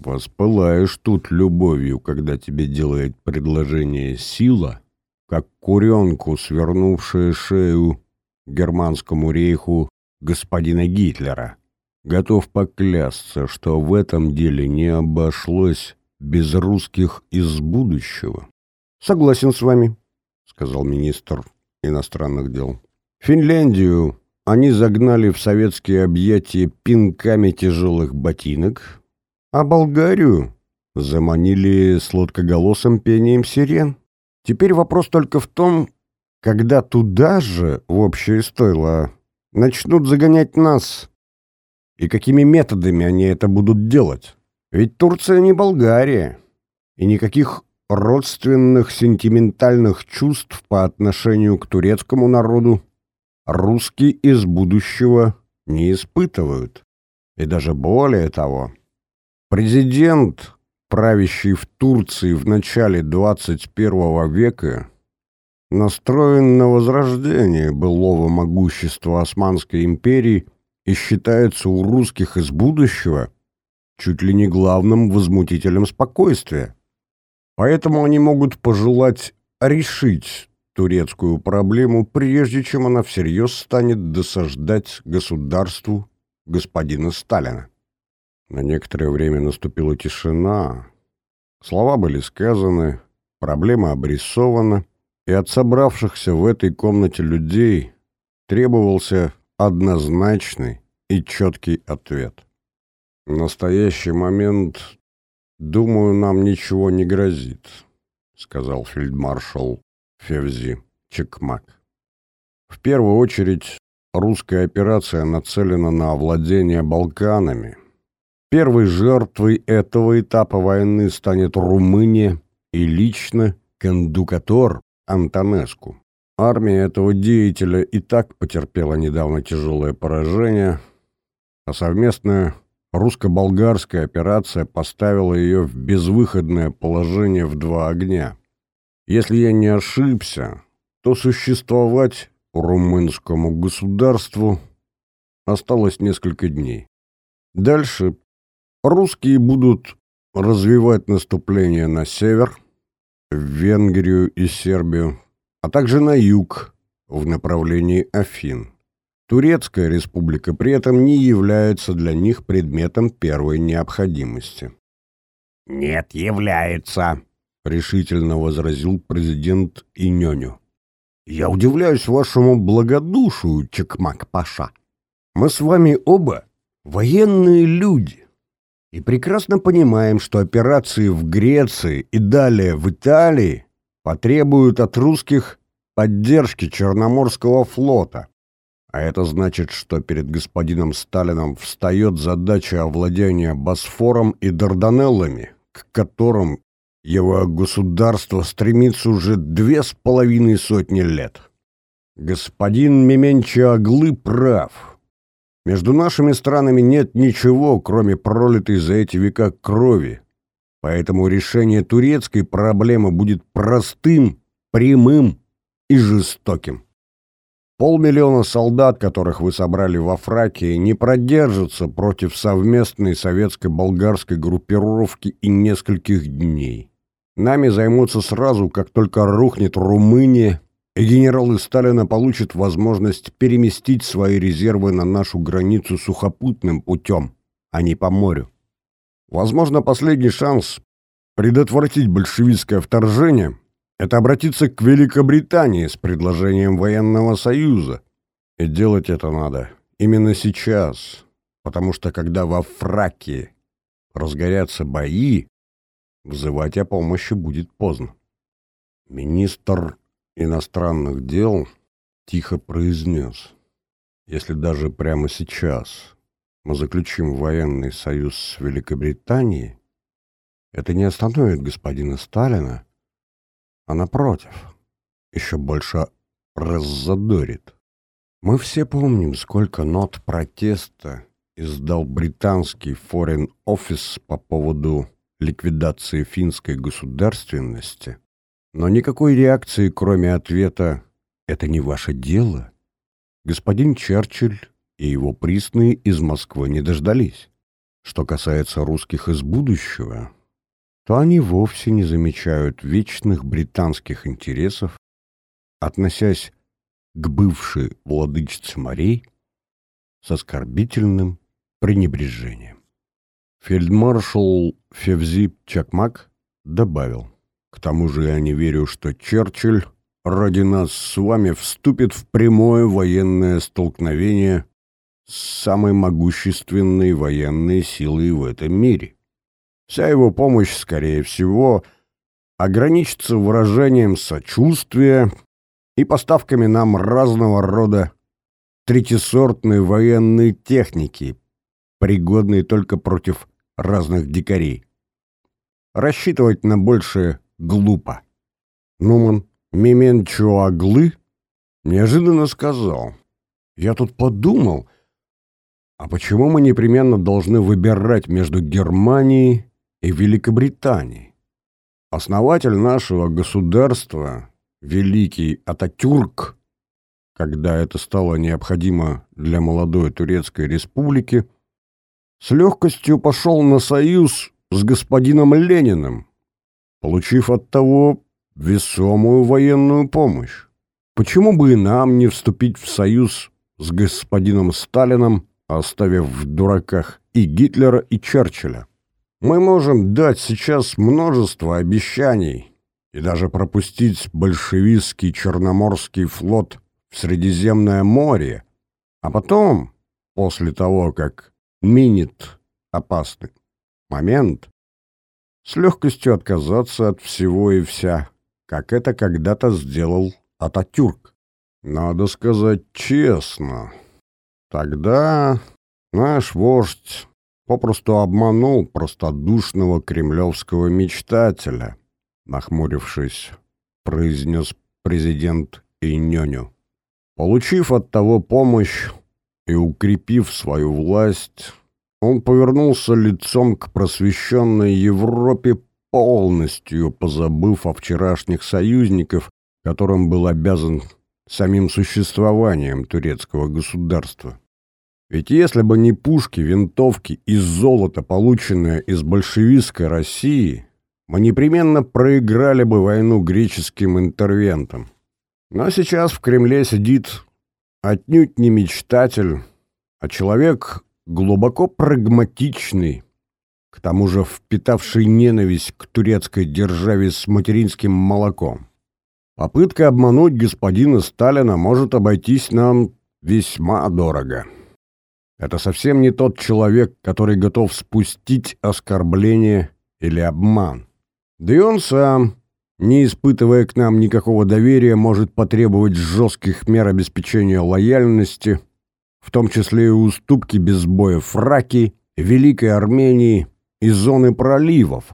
[SPEAKER 2] «Воспылаешь тут любовью, когда тебе делает предложение сила, как куренку, свернувшая шею германскому рейху господина Гитлера. Готов поклясться, что в этом деле не обошлось без русских из будущего.
[SPEAKER 1] Согласен с вами, сказал министр иностранных дел. Финляндию они загнали в советские объятия пинками тяжелых ботинок, а Болгарию заманили сладкоголосым пением сирен. Теперь вопрос только в том, когда туда же, в общее стойло, начнут загонять нас, и какими методами они это будут делать. Ведь Турция не Болгария, и никаких родственных сентиментальных чувств по отношению к турецкому народу русские из будущего не испытывают. И даже более того, президент, правящий в Турции в начале 21 века, настроен на возрождение былого могущества Османской империи и считается у русских из будущего чуть ли не главным возмутителем спокойствия. Поэтому они могут пожелать решить турецкую проблему, прежде чем она всерьез станет досаждать государству господина Сталина. На некоторое время наступила тишина. Слова были сказаны, проблема обрисована, и от собравшихся в этой комнате людей требовался однозначный и четкий ответ. В настоящий момент, думаю, нам ничего не грозит, сказал фельдмаршал Февзи Чекмак. В первую очередь, русская операция нацелена на овладение Балканами. Первой жертвой этого этапа войны станет Румыния и лично кондукатор Антонеску. Армия этого деятеля и так потерпела недавно тяжелое поражение, а совместная русско-болгарская операция поставила ее в безвыходное положение в два огня. Если я не ошибся, то существовать румынскому государству осталось несколько дней. Дальше русские будут развивать наступление на север – в Венгрию и Сербию, а также на юг, в направлении Афин. Турецкая республика при этом не является для них предметом первой необходимости.
[SPEAKER 2] «Нет, является», — решительно возразил президент Иньоню.
[SPEAKER 1] «Я удивляюсь вашему благодушию, Чекмак-паша. Мы с вами оба военные люди и прекрасно понимаем, что операции в Греции и далее в Италии потребуют от русских поддержки Черноморского флота. А это значит, что перед господином Сталином встает задача овладения Босфором и Дарданеллами, к которым его государство стремится уже две с половиной сотни лет. Господин Меменчо Аглы прав. Между нашими странами нет ничего, кроме пролитой за эти века крови. Поэтому решение турецкой проблемы будет простым, прямым и жестоким. Полмиллиона солдат, которых вы собрали во Фракии, не продержатся против совместной советско-болгарской группировки и нескольких дней. Нами займутся сразу, как только рухнет Румыния генералы Сталина получат возможность переместить свои резервы на нашу границу сухопутным путем, а не по морю. Возможно, последний шанс предотвратить большевистское вторжение – это обратиться к Великобритании с предложением военного союза. И делать это надо именно сейчас, потому что когда во Фракии разгорятся бои, взывать о помощи будет поздно. Министр иностранных дел тихо произнес, если даже прямо сейчас мы заключим военный союз с Великобританией, это не остановит господина Сталина, а напротив, еще больше раззадорит.
[SPEAKER 2] Мы все помним, сколько нот протеста издал британский Foreign Office по поводу ликвидации финской государственности, но никакой реакции, кроме ответа «это не ваше дело», господин Черчилль и его присные из Москвы не дождались. Что касается русских из будущего, то они вовсе не замечают вечных британских интересов, относясь к бывшей владычице морей с оскорбительным пренебрежением. Фельдмаршал Февзип Чакмак добавил, «К тому же я не верю, что Черчилль ради нас с вами вступит в прямое военное столкновение с самой могущественной военной силой в этом мире. Вся его помощь, скорее всего, ограничится выражением сочувствия и поставками нам разного рода третисортной военной техники, пригодной только против разных дикарей. Рассчитывать на большее глупо. Нуман Меменчуаглы неожиданно сказал. «Я тут подумал, а почему мы непременно должны выбирать между Германией и Великобританией? Основатель нашего государства, великий Ататюрк, когда это стало необходимо для молодой Турецкой республики, с легкостью пошел на союз с господином Лениным, получив от того весомую военную помощь. Почему бы и нам не вступить в союз с господином Сталином, оставив в дураках и Гитлера, и Черчилля? Мы можем дать сейчас множество обещаний и даже пропустить большевистский Черноморский флот в Средиземное море, а потом, после того, как минит опасный момент, с легкостью отказаться от всего и вся, как это когда-то сделал Ататюрк. Надо сказать честно, тогда наш вождь попросту обманул простодушного кремлевского мечтателя, нахмурившись, произнес президент Иньоню. Получив от того помощь и укрепив свою власть, он повернулся лицом к просвещенной Европе полностью позабыв о вчерашних союзников, которым был обязан самим существованием турецкого государства. Ведь если бы не пушки, винтовки и золото, полученное из большевистской России, мы непременно проиграли бы войну греческим интервентам. Но сейчас в Кремле сидит отнюдь не мечтатель, а человек глубоко прагматичный, к тому же впитавший ненависть к турецкой державе с материнским молоком. Попытка обмануть господина Сталина может обойтись нам весьма дорого. Это совсем не тот человек, который готов спустить оскорбление или обман. Да и он сам, не испытывая к нам никакого доверия, может потребовать жестких мер обеспечения лояльности, в том числе и уступки без боя Фраки, Великой Армении из зоны проливов.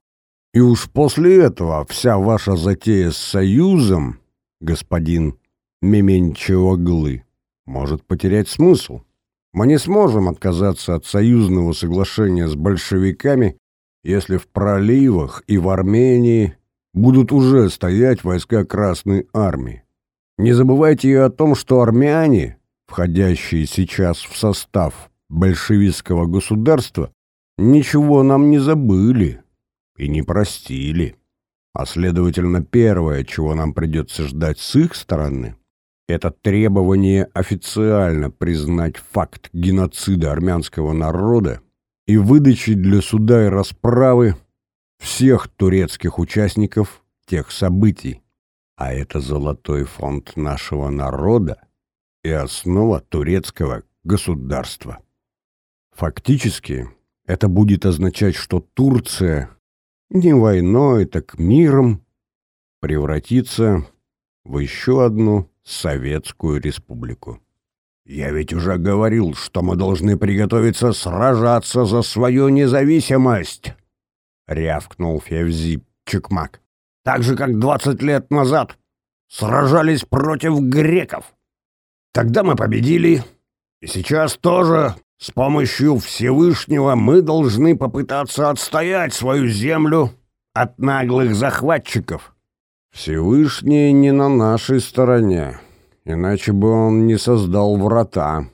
[SPEAKER 2] И уж после этого вся ваша затея с союзом, господин Меменчеоглы, может потерять смысл. Мы не сможем отказаться от союзного соглашения с большевиками, если в проливах и в Армении будут уже стоять войска Красной Армии. Не забывайте и о том, что армяне, входящие сейчас в состав большевистского государства, ничего нам не забыли и не простили. А следовательно, первое, чего нам придется ждать с их стороны, это требование официально признать факт геноцида армянского народа и выдачи для суда и расправы всех турецких участников тех событий. А это золотой фонд нашего народа и основа турецкого государства. Фактически, это будет означать, что Турция не войной, так миром превратится в еще одну советскую республику. Я ведь уже говорил, что мы должны приготовиться сражаться за свою независимость, рявкнул Февзи Чекмак. Так же, как двадцать лет назад сражались против греков. Тогда мы победили, и сейчас тоже с помощью Всевышнего мы должны попытаться отстоять свою землю от наглых захватчиков.
[SPEAKER 1] Всевышний не на нашей стороне, иначе бы он не создал врата,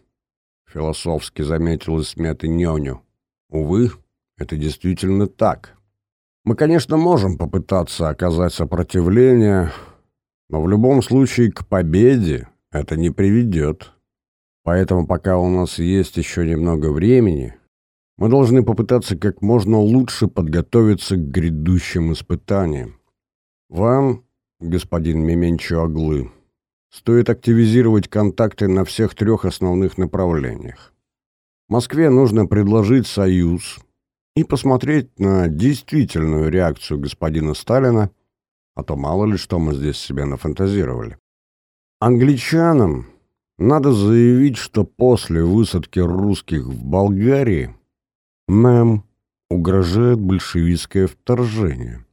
[SPEAKER 1] философски заметил Исмет и Нёню. Увы, это действительно так. Мы, конечно, можем попытаться оказать сопротивление, но в любом случае к победе это не приведет. Поэтому пока у нас есть еще немного времени, мы должны попытаться как можно лучше подготовиться к грядущим испытаниям. Вам, господин Меменчо Аглы, стоит активизировать контакты на всех трех основных направлениях. Москве нужно предложить союз и посмотреть на действительную реакцию господина Сталина, а то мало ли что мы здесь себе нафантазировали. Англичанам надо заявить, что после высадки русских в Болгарии нам угрожает большевистское вторжение.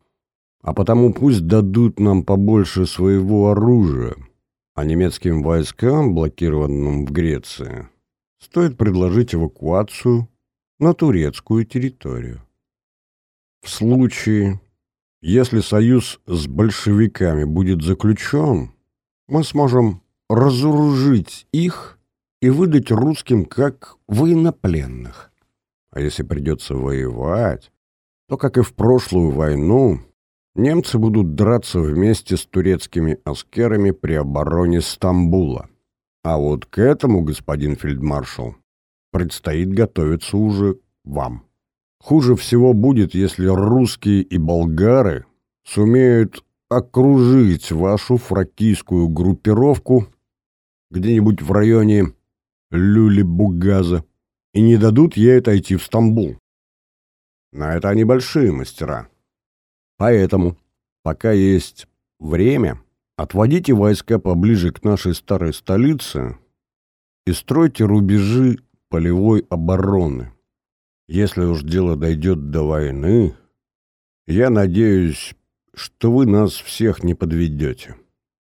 [SPEAKER 1] А потому пусть дадут нам побольше своего оружия, а немецким войскам, блокированным в Греции, стоит предложить эвакуацию на турецкую территорию. В случае, если союз с большевиками будет заключен, мы сможем разоружить их и выдать русским как военнопленных. А если придется воевать, то, как и в прошлую войну, немцы будут драться вместе с турецкими аскерами при обороне Стамбула. А вот к этому, господин фельдмаршал, предстоит готовиться уже вам. Хуже всего будет, если русские и болгары сумеют окружить вашу фракийскую группировку где-нибудь в районе Люли-Бугаза и не дадут ей отойти в Стамбул. На это они большие мастера. Поэтому, пока есть время, отводите войска поближе к нашей старой столице и стройте рубежи полевой обороны. Если уж дело дойдет до войны, я надеюсь, что вы нас всех не подведете.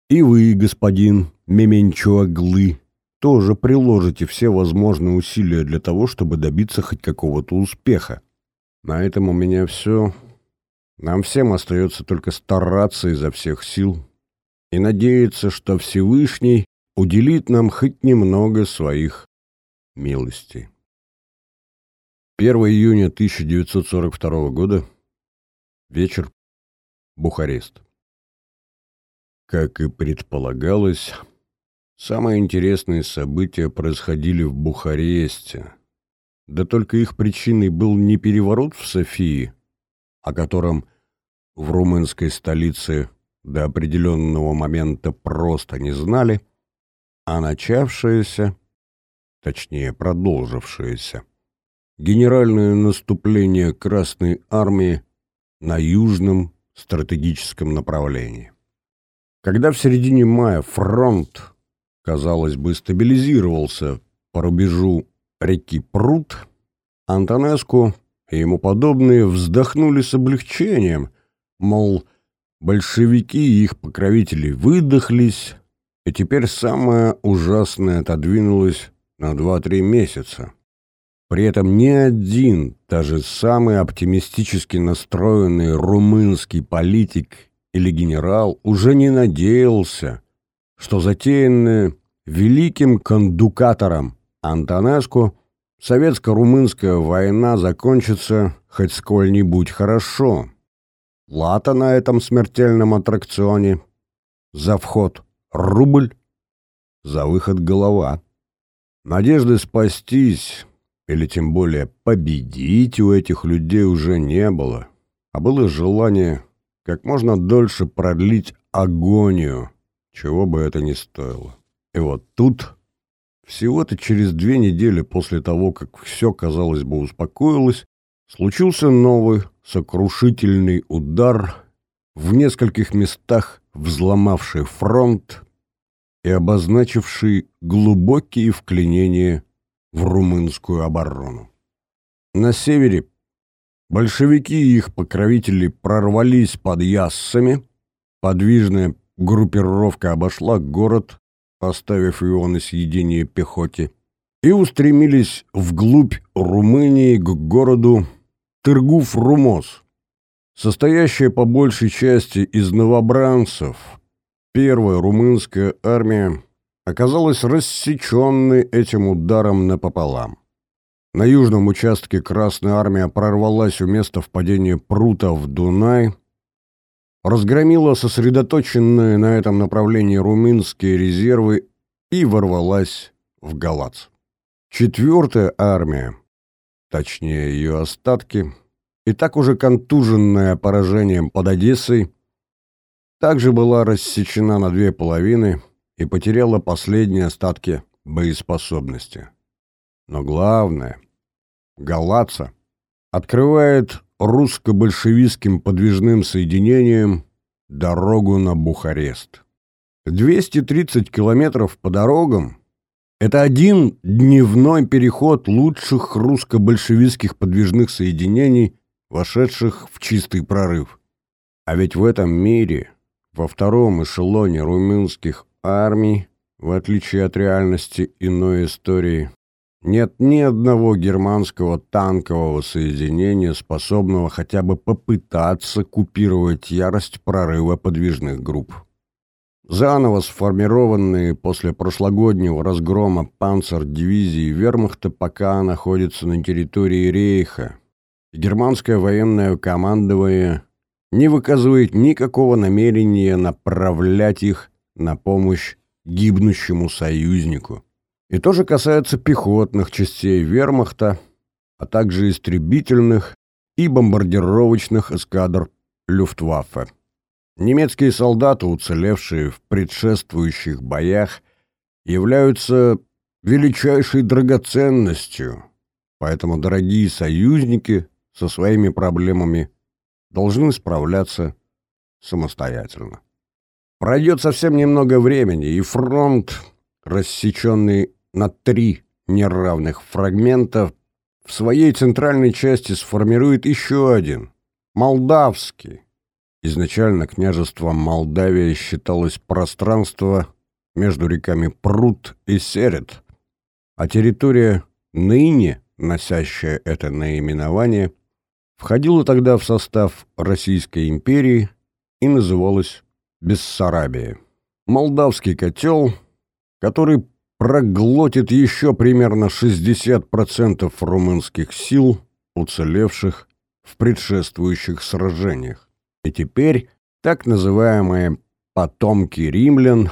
[SPEAKER 1] И вы, господин Меменчо Аглы, тоже приложите все возможные усилия для того, чтобы добиться хоть какого-то успеха. На этом у меня все. Нам всем остается только стараться изо всех сил и надеяться, что Всевышний уделит нам хоть немного своих милостей. 1 июня 1942 года. Вечер. Бухарест. Как и предполагалось, самые интересные события происходили в Бухаресте. Да только их причиной был не переворот в Софии, о котором в румынской столице до определенного момента просто не знали, а начавшееся, точнее продолжившееся, генеральное наступление Красной Армии на южном стратегическом направлении. Когда в середине мая фронт, казалось бы, стабилизировался по рубежу реки Прут, Антонеску и ему подобные вздохнули с облегчением, мол, большевики и их покровители выдохлись, и теперь самое ужасное отодвинулось на два-три месяца. При этом ни один, даже самый оптимистически настроенный румынский политик или генерал уже не надеялся, что затеянное великим кондукатором Антонеску советско-румынская война закончится хоть сколь-нибудь хорошо. Лата на этом смертельном аттракционе. За вход рубль, за выход голова. Надежды спастись или тем более победить у этих людей уже не было, а было желание как можно дольше продлить агонию, чего бы это ни стоило. И вот тут, всего-то через две недели после того, как все, казалось бы, успокоилось, случился новый сокрушительный удар в нескольких местах взломавший фронт и обозначивший глубокие вклинения в румынскую оборону. На севере большевики и их покровители прорвались под Яссами, подвижная группировка обошла город оставив его на съедение пехоте, и устремились вглубь Румынии к городу Тыргуф-Румоз, состоящая по большей части из новобранцев. Первая румынская армия оказалась рассеченной этим ударом напополам. На южном участке Красная Армия прорвалась у места впадения прута в Дунай, разгромила сосредоточенные на этом направлении румынские резервы и ворвалась в Галац. Четвертая армия, точнее ее остатки, и так уже контуженная поражением под Одессой, также была рассечена на две половины и потеряла последние остатки боеспособности. Но главное, Галаца открывает русско-большевистским подвижным соединением дорогу на Бухарест. 230 километров по дорогам – это один дневной переход лучших русско-большевистских подвижных соединений, вошедших в чистый прорыв. А ведь в этом мире, во втором эшелоне румынских армий, в отличие от реальности иной истории, нет ни одного германского танкового соединения, способного хотя бы попытаться купировать ярость прорыва подвижных групп. Заново сформированные после прошлогоднего разгрома панцер-дивизии вермахта пока находятся на территории Рейха. Германское военное командование не выказывает никакого намерения направлять их на помощь гибнущему союзнику. И то же касается пехотных частей вермахта, а также истребительных и бомбардировочных эскадр Люфтваффе. Немецкие солдаты, уцелевшие в предшествующих боях, являются величайшей драгоценностью, поэтому дорогие союзники со своими проблемами должны справляться самостоятельно. Пройдет совсем немного времени, и фронт, рассеченный на три неравных фрагмента, в своей центральной части сформирует еще один – молдавский. Изначально княжеством Молдавия считалось пространство между реками Прут и Серет, а территория, ныне носящая это наименование, входила тогда в состав Российской империи и называлась Бессарабия. Молдавский котел, который проглотит еще примерно 60% румынских сил, уцелевших в предшествующих сражениях. И теперь так называемые «потомки римлян»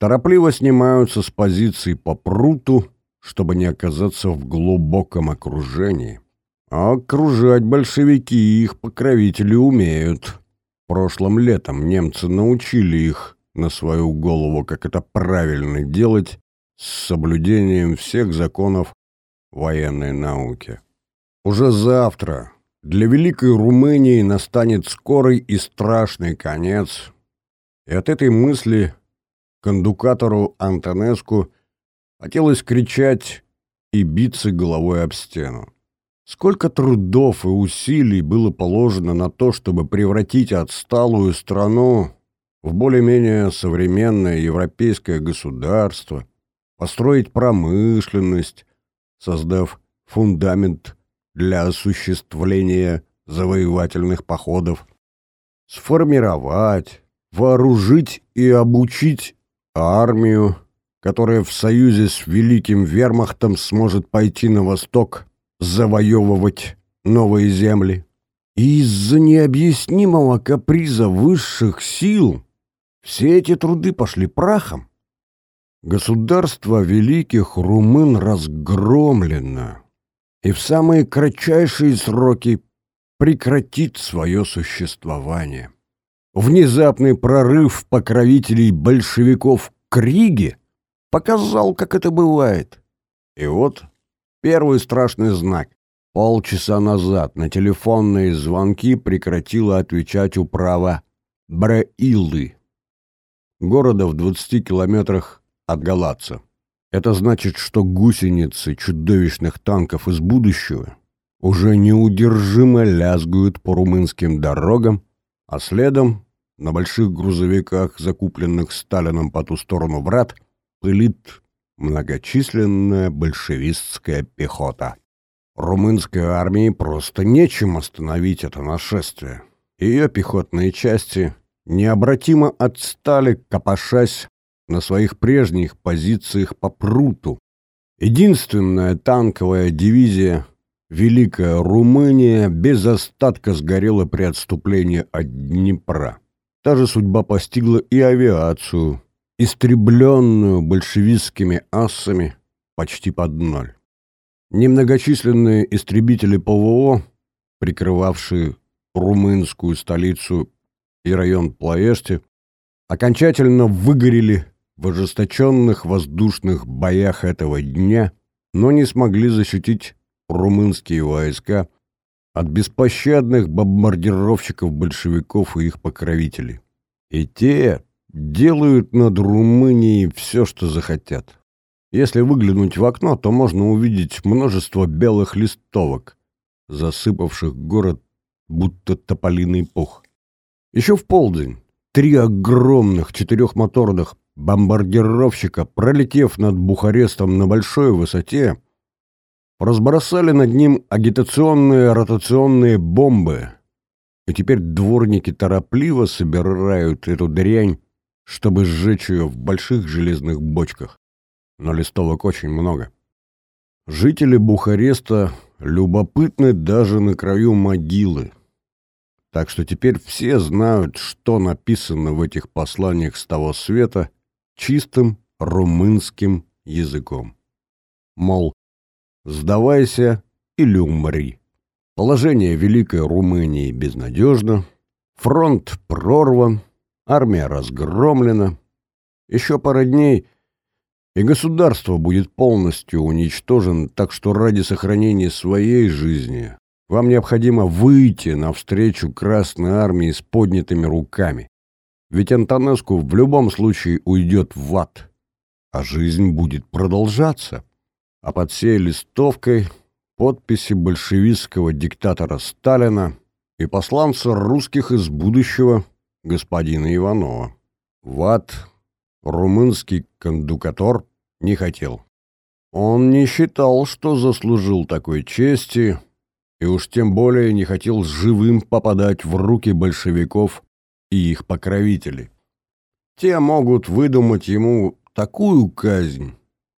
[SPEAKER 1] торопливо снимаются с позиций по пруту, чтобы не оказаться в глубоком окружении. А окружать большевики их покровители умеют. Прошлым летом немцы научили их на свою голову, как это правильно делать, с соблюдением всех законов военной науки. Уже завтра для Великой Румынии настанет скорый и страшный конец, и от этой мысли кондукатору Антонеску хотелось кричать и биться головой об стену. Сколько трудов и усилий было положено на то, чтобы превратить отсталую страну в более-менее современное европейское государство – построить промышленность, создав фундамент для осуществления завоевательных походов, сформировать, вооружить и обучить армию, которая в союзе с Великим Вермахтом сможет пойти на восток, завоевывать новые земли. И из-за необъяснимого каприза высших сил все эти труды пошли прахом. Государство великих румын разгромлено и в самые кратчайшие сроки прекратит свое существование. Внезапный прорыв покровителей большевиков к Риге показал, как это бывает. И вот первый страшный знак. Полчаса назад на телефонные звонки прекратила отвечать управа Бреилы, города в 20 километрах отголаться. Это значит, что гусеницы чудовищных танков из будущего уже неудержимо лязгают по румынским дорогам, а следом на больших грузовиках, закупленных Сталином по ту сторону врат, пылит многочисленная большевистская пехота. Румынской армии просто нечем остановить это нашествие. Ее пехотные части необратимо отстали, копошась на своих прежних позициях по пруту. Единственная танковая дивизия Великая Румыния без остатка сгорела при отступлении от Днепра. Та же судьба постигла и авиацию, истребленную большевистскими асами почти под ноль. Немногочисленные истребители ПВО, прикрывавшие румынскую столицу и район Плоешти, окончательно выгорели в ожесточенных воздушных боях этого дня, но не смогли защитить румынские войска от беспощадных бомбардировщиков-большевиков и их покровителей. И те делают над Румынией все, что захотят. Если выглянуть в окно, то можно увидеть множество белых листовок, засыпавших город будто тополиный пух. Еще в полдень три огромных четырехмоторных бомбардировщика, пролетев над Бухарестом на большой высоте, разбросали над ним агитационные ротационные бомбы, и теперь дворники торопливо собирают эту дрянь, чтобы сжечь ее в больших железных бочках. Но листовок очень много. Жители Бухареста любопытны даже на краю могилы. Так что теперь все знают, что написано в этих посланиях с того света чистым румынским языком. Мол, Сдавайся или умри. Положение Великой Румынии безнадежно, фронт прорван, армия разгромлена. Еще пара дней, и государство будет полностью уничтожено, так что ради сохранения своей жизни вам необходимо выйти навстречу Красной Армии с поднятыми руками. Ведь Антонеску в любом случае уйдет в ад, а жизнь будет продолжаться а под сей листовкой подписи большевистского диктатора Сталина и посланца русских из будущего господина Иванова. В ад румынский кондукатор не хотел. Он не считал, что заслужил такой чести, и уж тем более не хотел живым попадать в руки большевиков и их покровителей. Те могут выдумать ему такую казнь,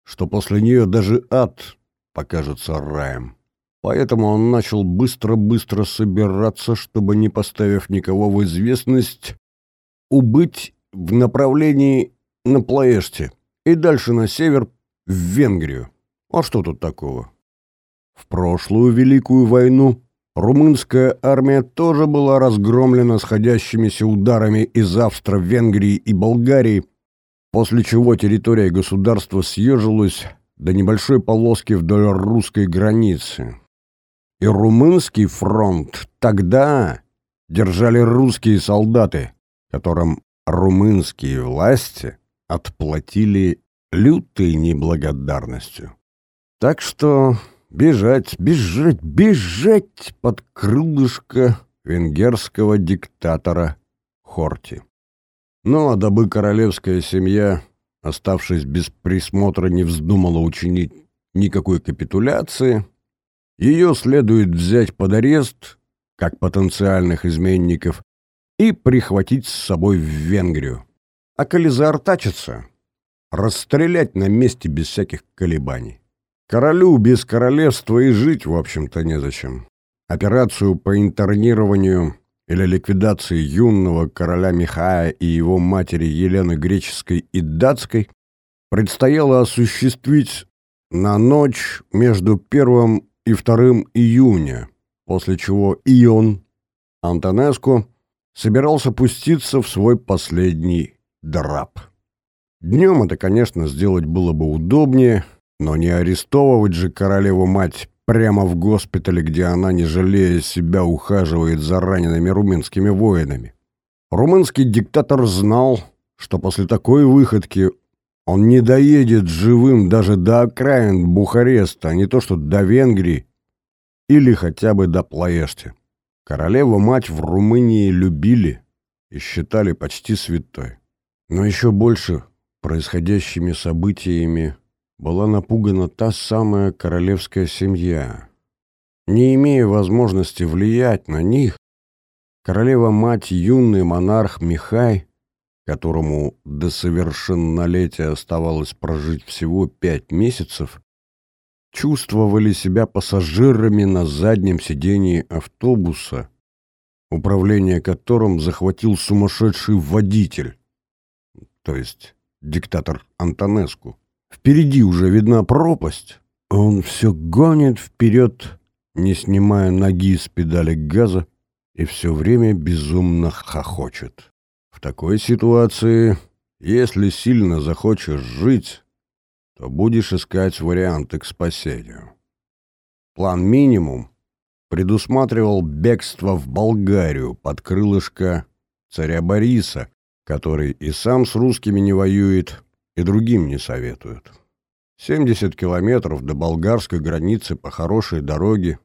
[SPEAKER 1] что после нее даже ад покажется раем. Поэтому он начал быстро-быстро собираться, чтобы, не поставив никого в известность, убыть в направлении на Плоеште и дальше на север в Венгрию. А что тут такого? В прошлую Великую войну румынская армия тоже была разгромлена сходящимися ударами из Австро-Венгрии и Болгарии, после чего территория государства съежилась до небольшой полоски вдоль русской границы. И румынский фронт тогда держали русские солдаты, которым румынские власти отплатили лютой неблагодарностью. Так что бежать, бежать, бежать под крылышко венгерского диктатора Хорти. Ну, а дабы королевская семья, оставшись без присмотра, не вздумала учинить никакой капитуляции, ее следует взять под арест, как потенциальных изменников, и прихватить с собой в Венгрию. А коли заортачится, расстрелять на месте без всяких колебаний. Королю без королевства и жить, в общем-то, незачем. Операцию по интернированию или ликвидации юного короля Михая и его матери Елены Греческой и Датской предстояло осуществить на ночь между 1 и 2 июня, после чего Ион Антонеску собирался пуститься в свой последний драп. Днем это, конечно, сделать было бы удобнее, но не арестовывать же королеву-мать прямо в госпитале, где она, не жалея себя, ухаживает за ранеными румынскими воинами. Румынский диктатор знал, что после такой выходки он не доедет живым даже до окраин Бухареста, а не то что до Венгрии или хотя бы до Плоешти. Королеву-мать в Румынии любили и считали почти святой. Но еще больше
[SPEAKER 2] происходящими событиями была напугана та самая королевская семья. Не имея возможности влиять на них, королева-мать юный монарх Михай, которому до совершеннолетия оставалось прожить всего пять месяцев, чувствовали себя пассажирами на заднем сидении автобуса, управление которым захватил сумасшедший водитель, то есть диктатор Антонеску. Впереди уже видна пропасть, а он все гонит вперед, не снимая ноги с педали газа, и все время безумно хохочет. Такой ситуации, если сильно захочешь жить, то будешь искать варианты к спасению. План «Минимум» предусматривал бегство в Болгарию под крылышко царя Бориса, который и сам с русскими не воюет, и другим не советует. 70 километров до болгарской границы по хорошей дороге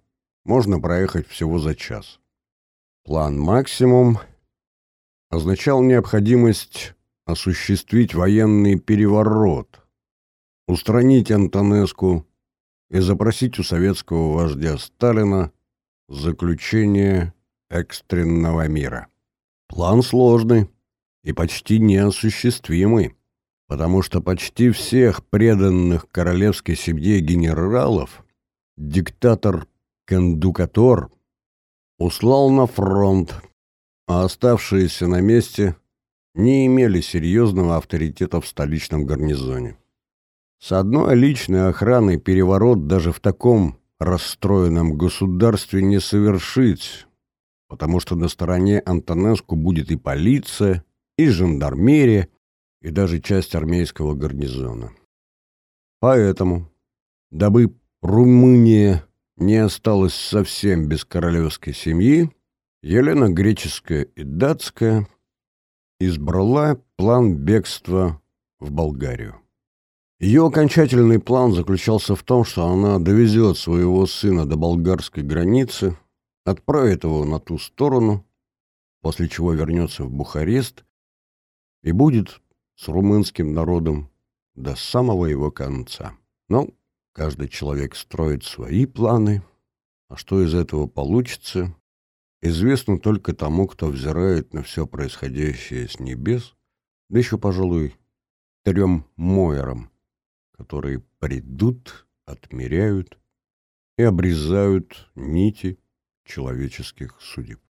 [SPEAKER 2] можно проехать всего за час. План «Максимум» означал необходимость осуществить военный переворот, устранить Антонеску и запросить у советского вождя Сталина заключение экстренного мира. План сложный и почти неосуществимый, потому что почти всех преданных королевской семье генералов диктатор Кондукатор услал на фронт, а оставшиеся на месте не имели серьезного авторитета в столичном гарнизоне. С одной личной охраной переворот даже в таком расстроенном государстве не совершить, потому что на стороне Антонеску будет и полиция, и жандармерия, и даже часть армейского гарнизона. Поэтому, дабы Румыния не осталась совсем без королевской семьи, Елена Греческая и Датская избрала план бегства в Болгарию. Ее окончательный план заключался в том, что она довезет своего сына до болгарской границы, отправит его на ту сторону, после чего вернется в Бухарест и будет с румынским народом до самого его конца. Но каждый человек строит свои планы, а что из этого получится, известно только тому, кто взирает на все происходящее с небес, да еще, пожалуй, трем Мойерам — которые придут, отмеряют и обрезают нити человеческих судеб.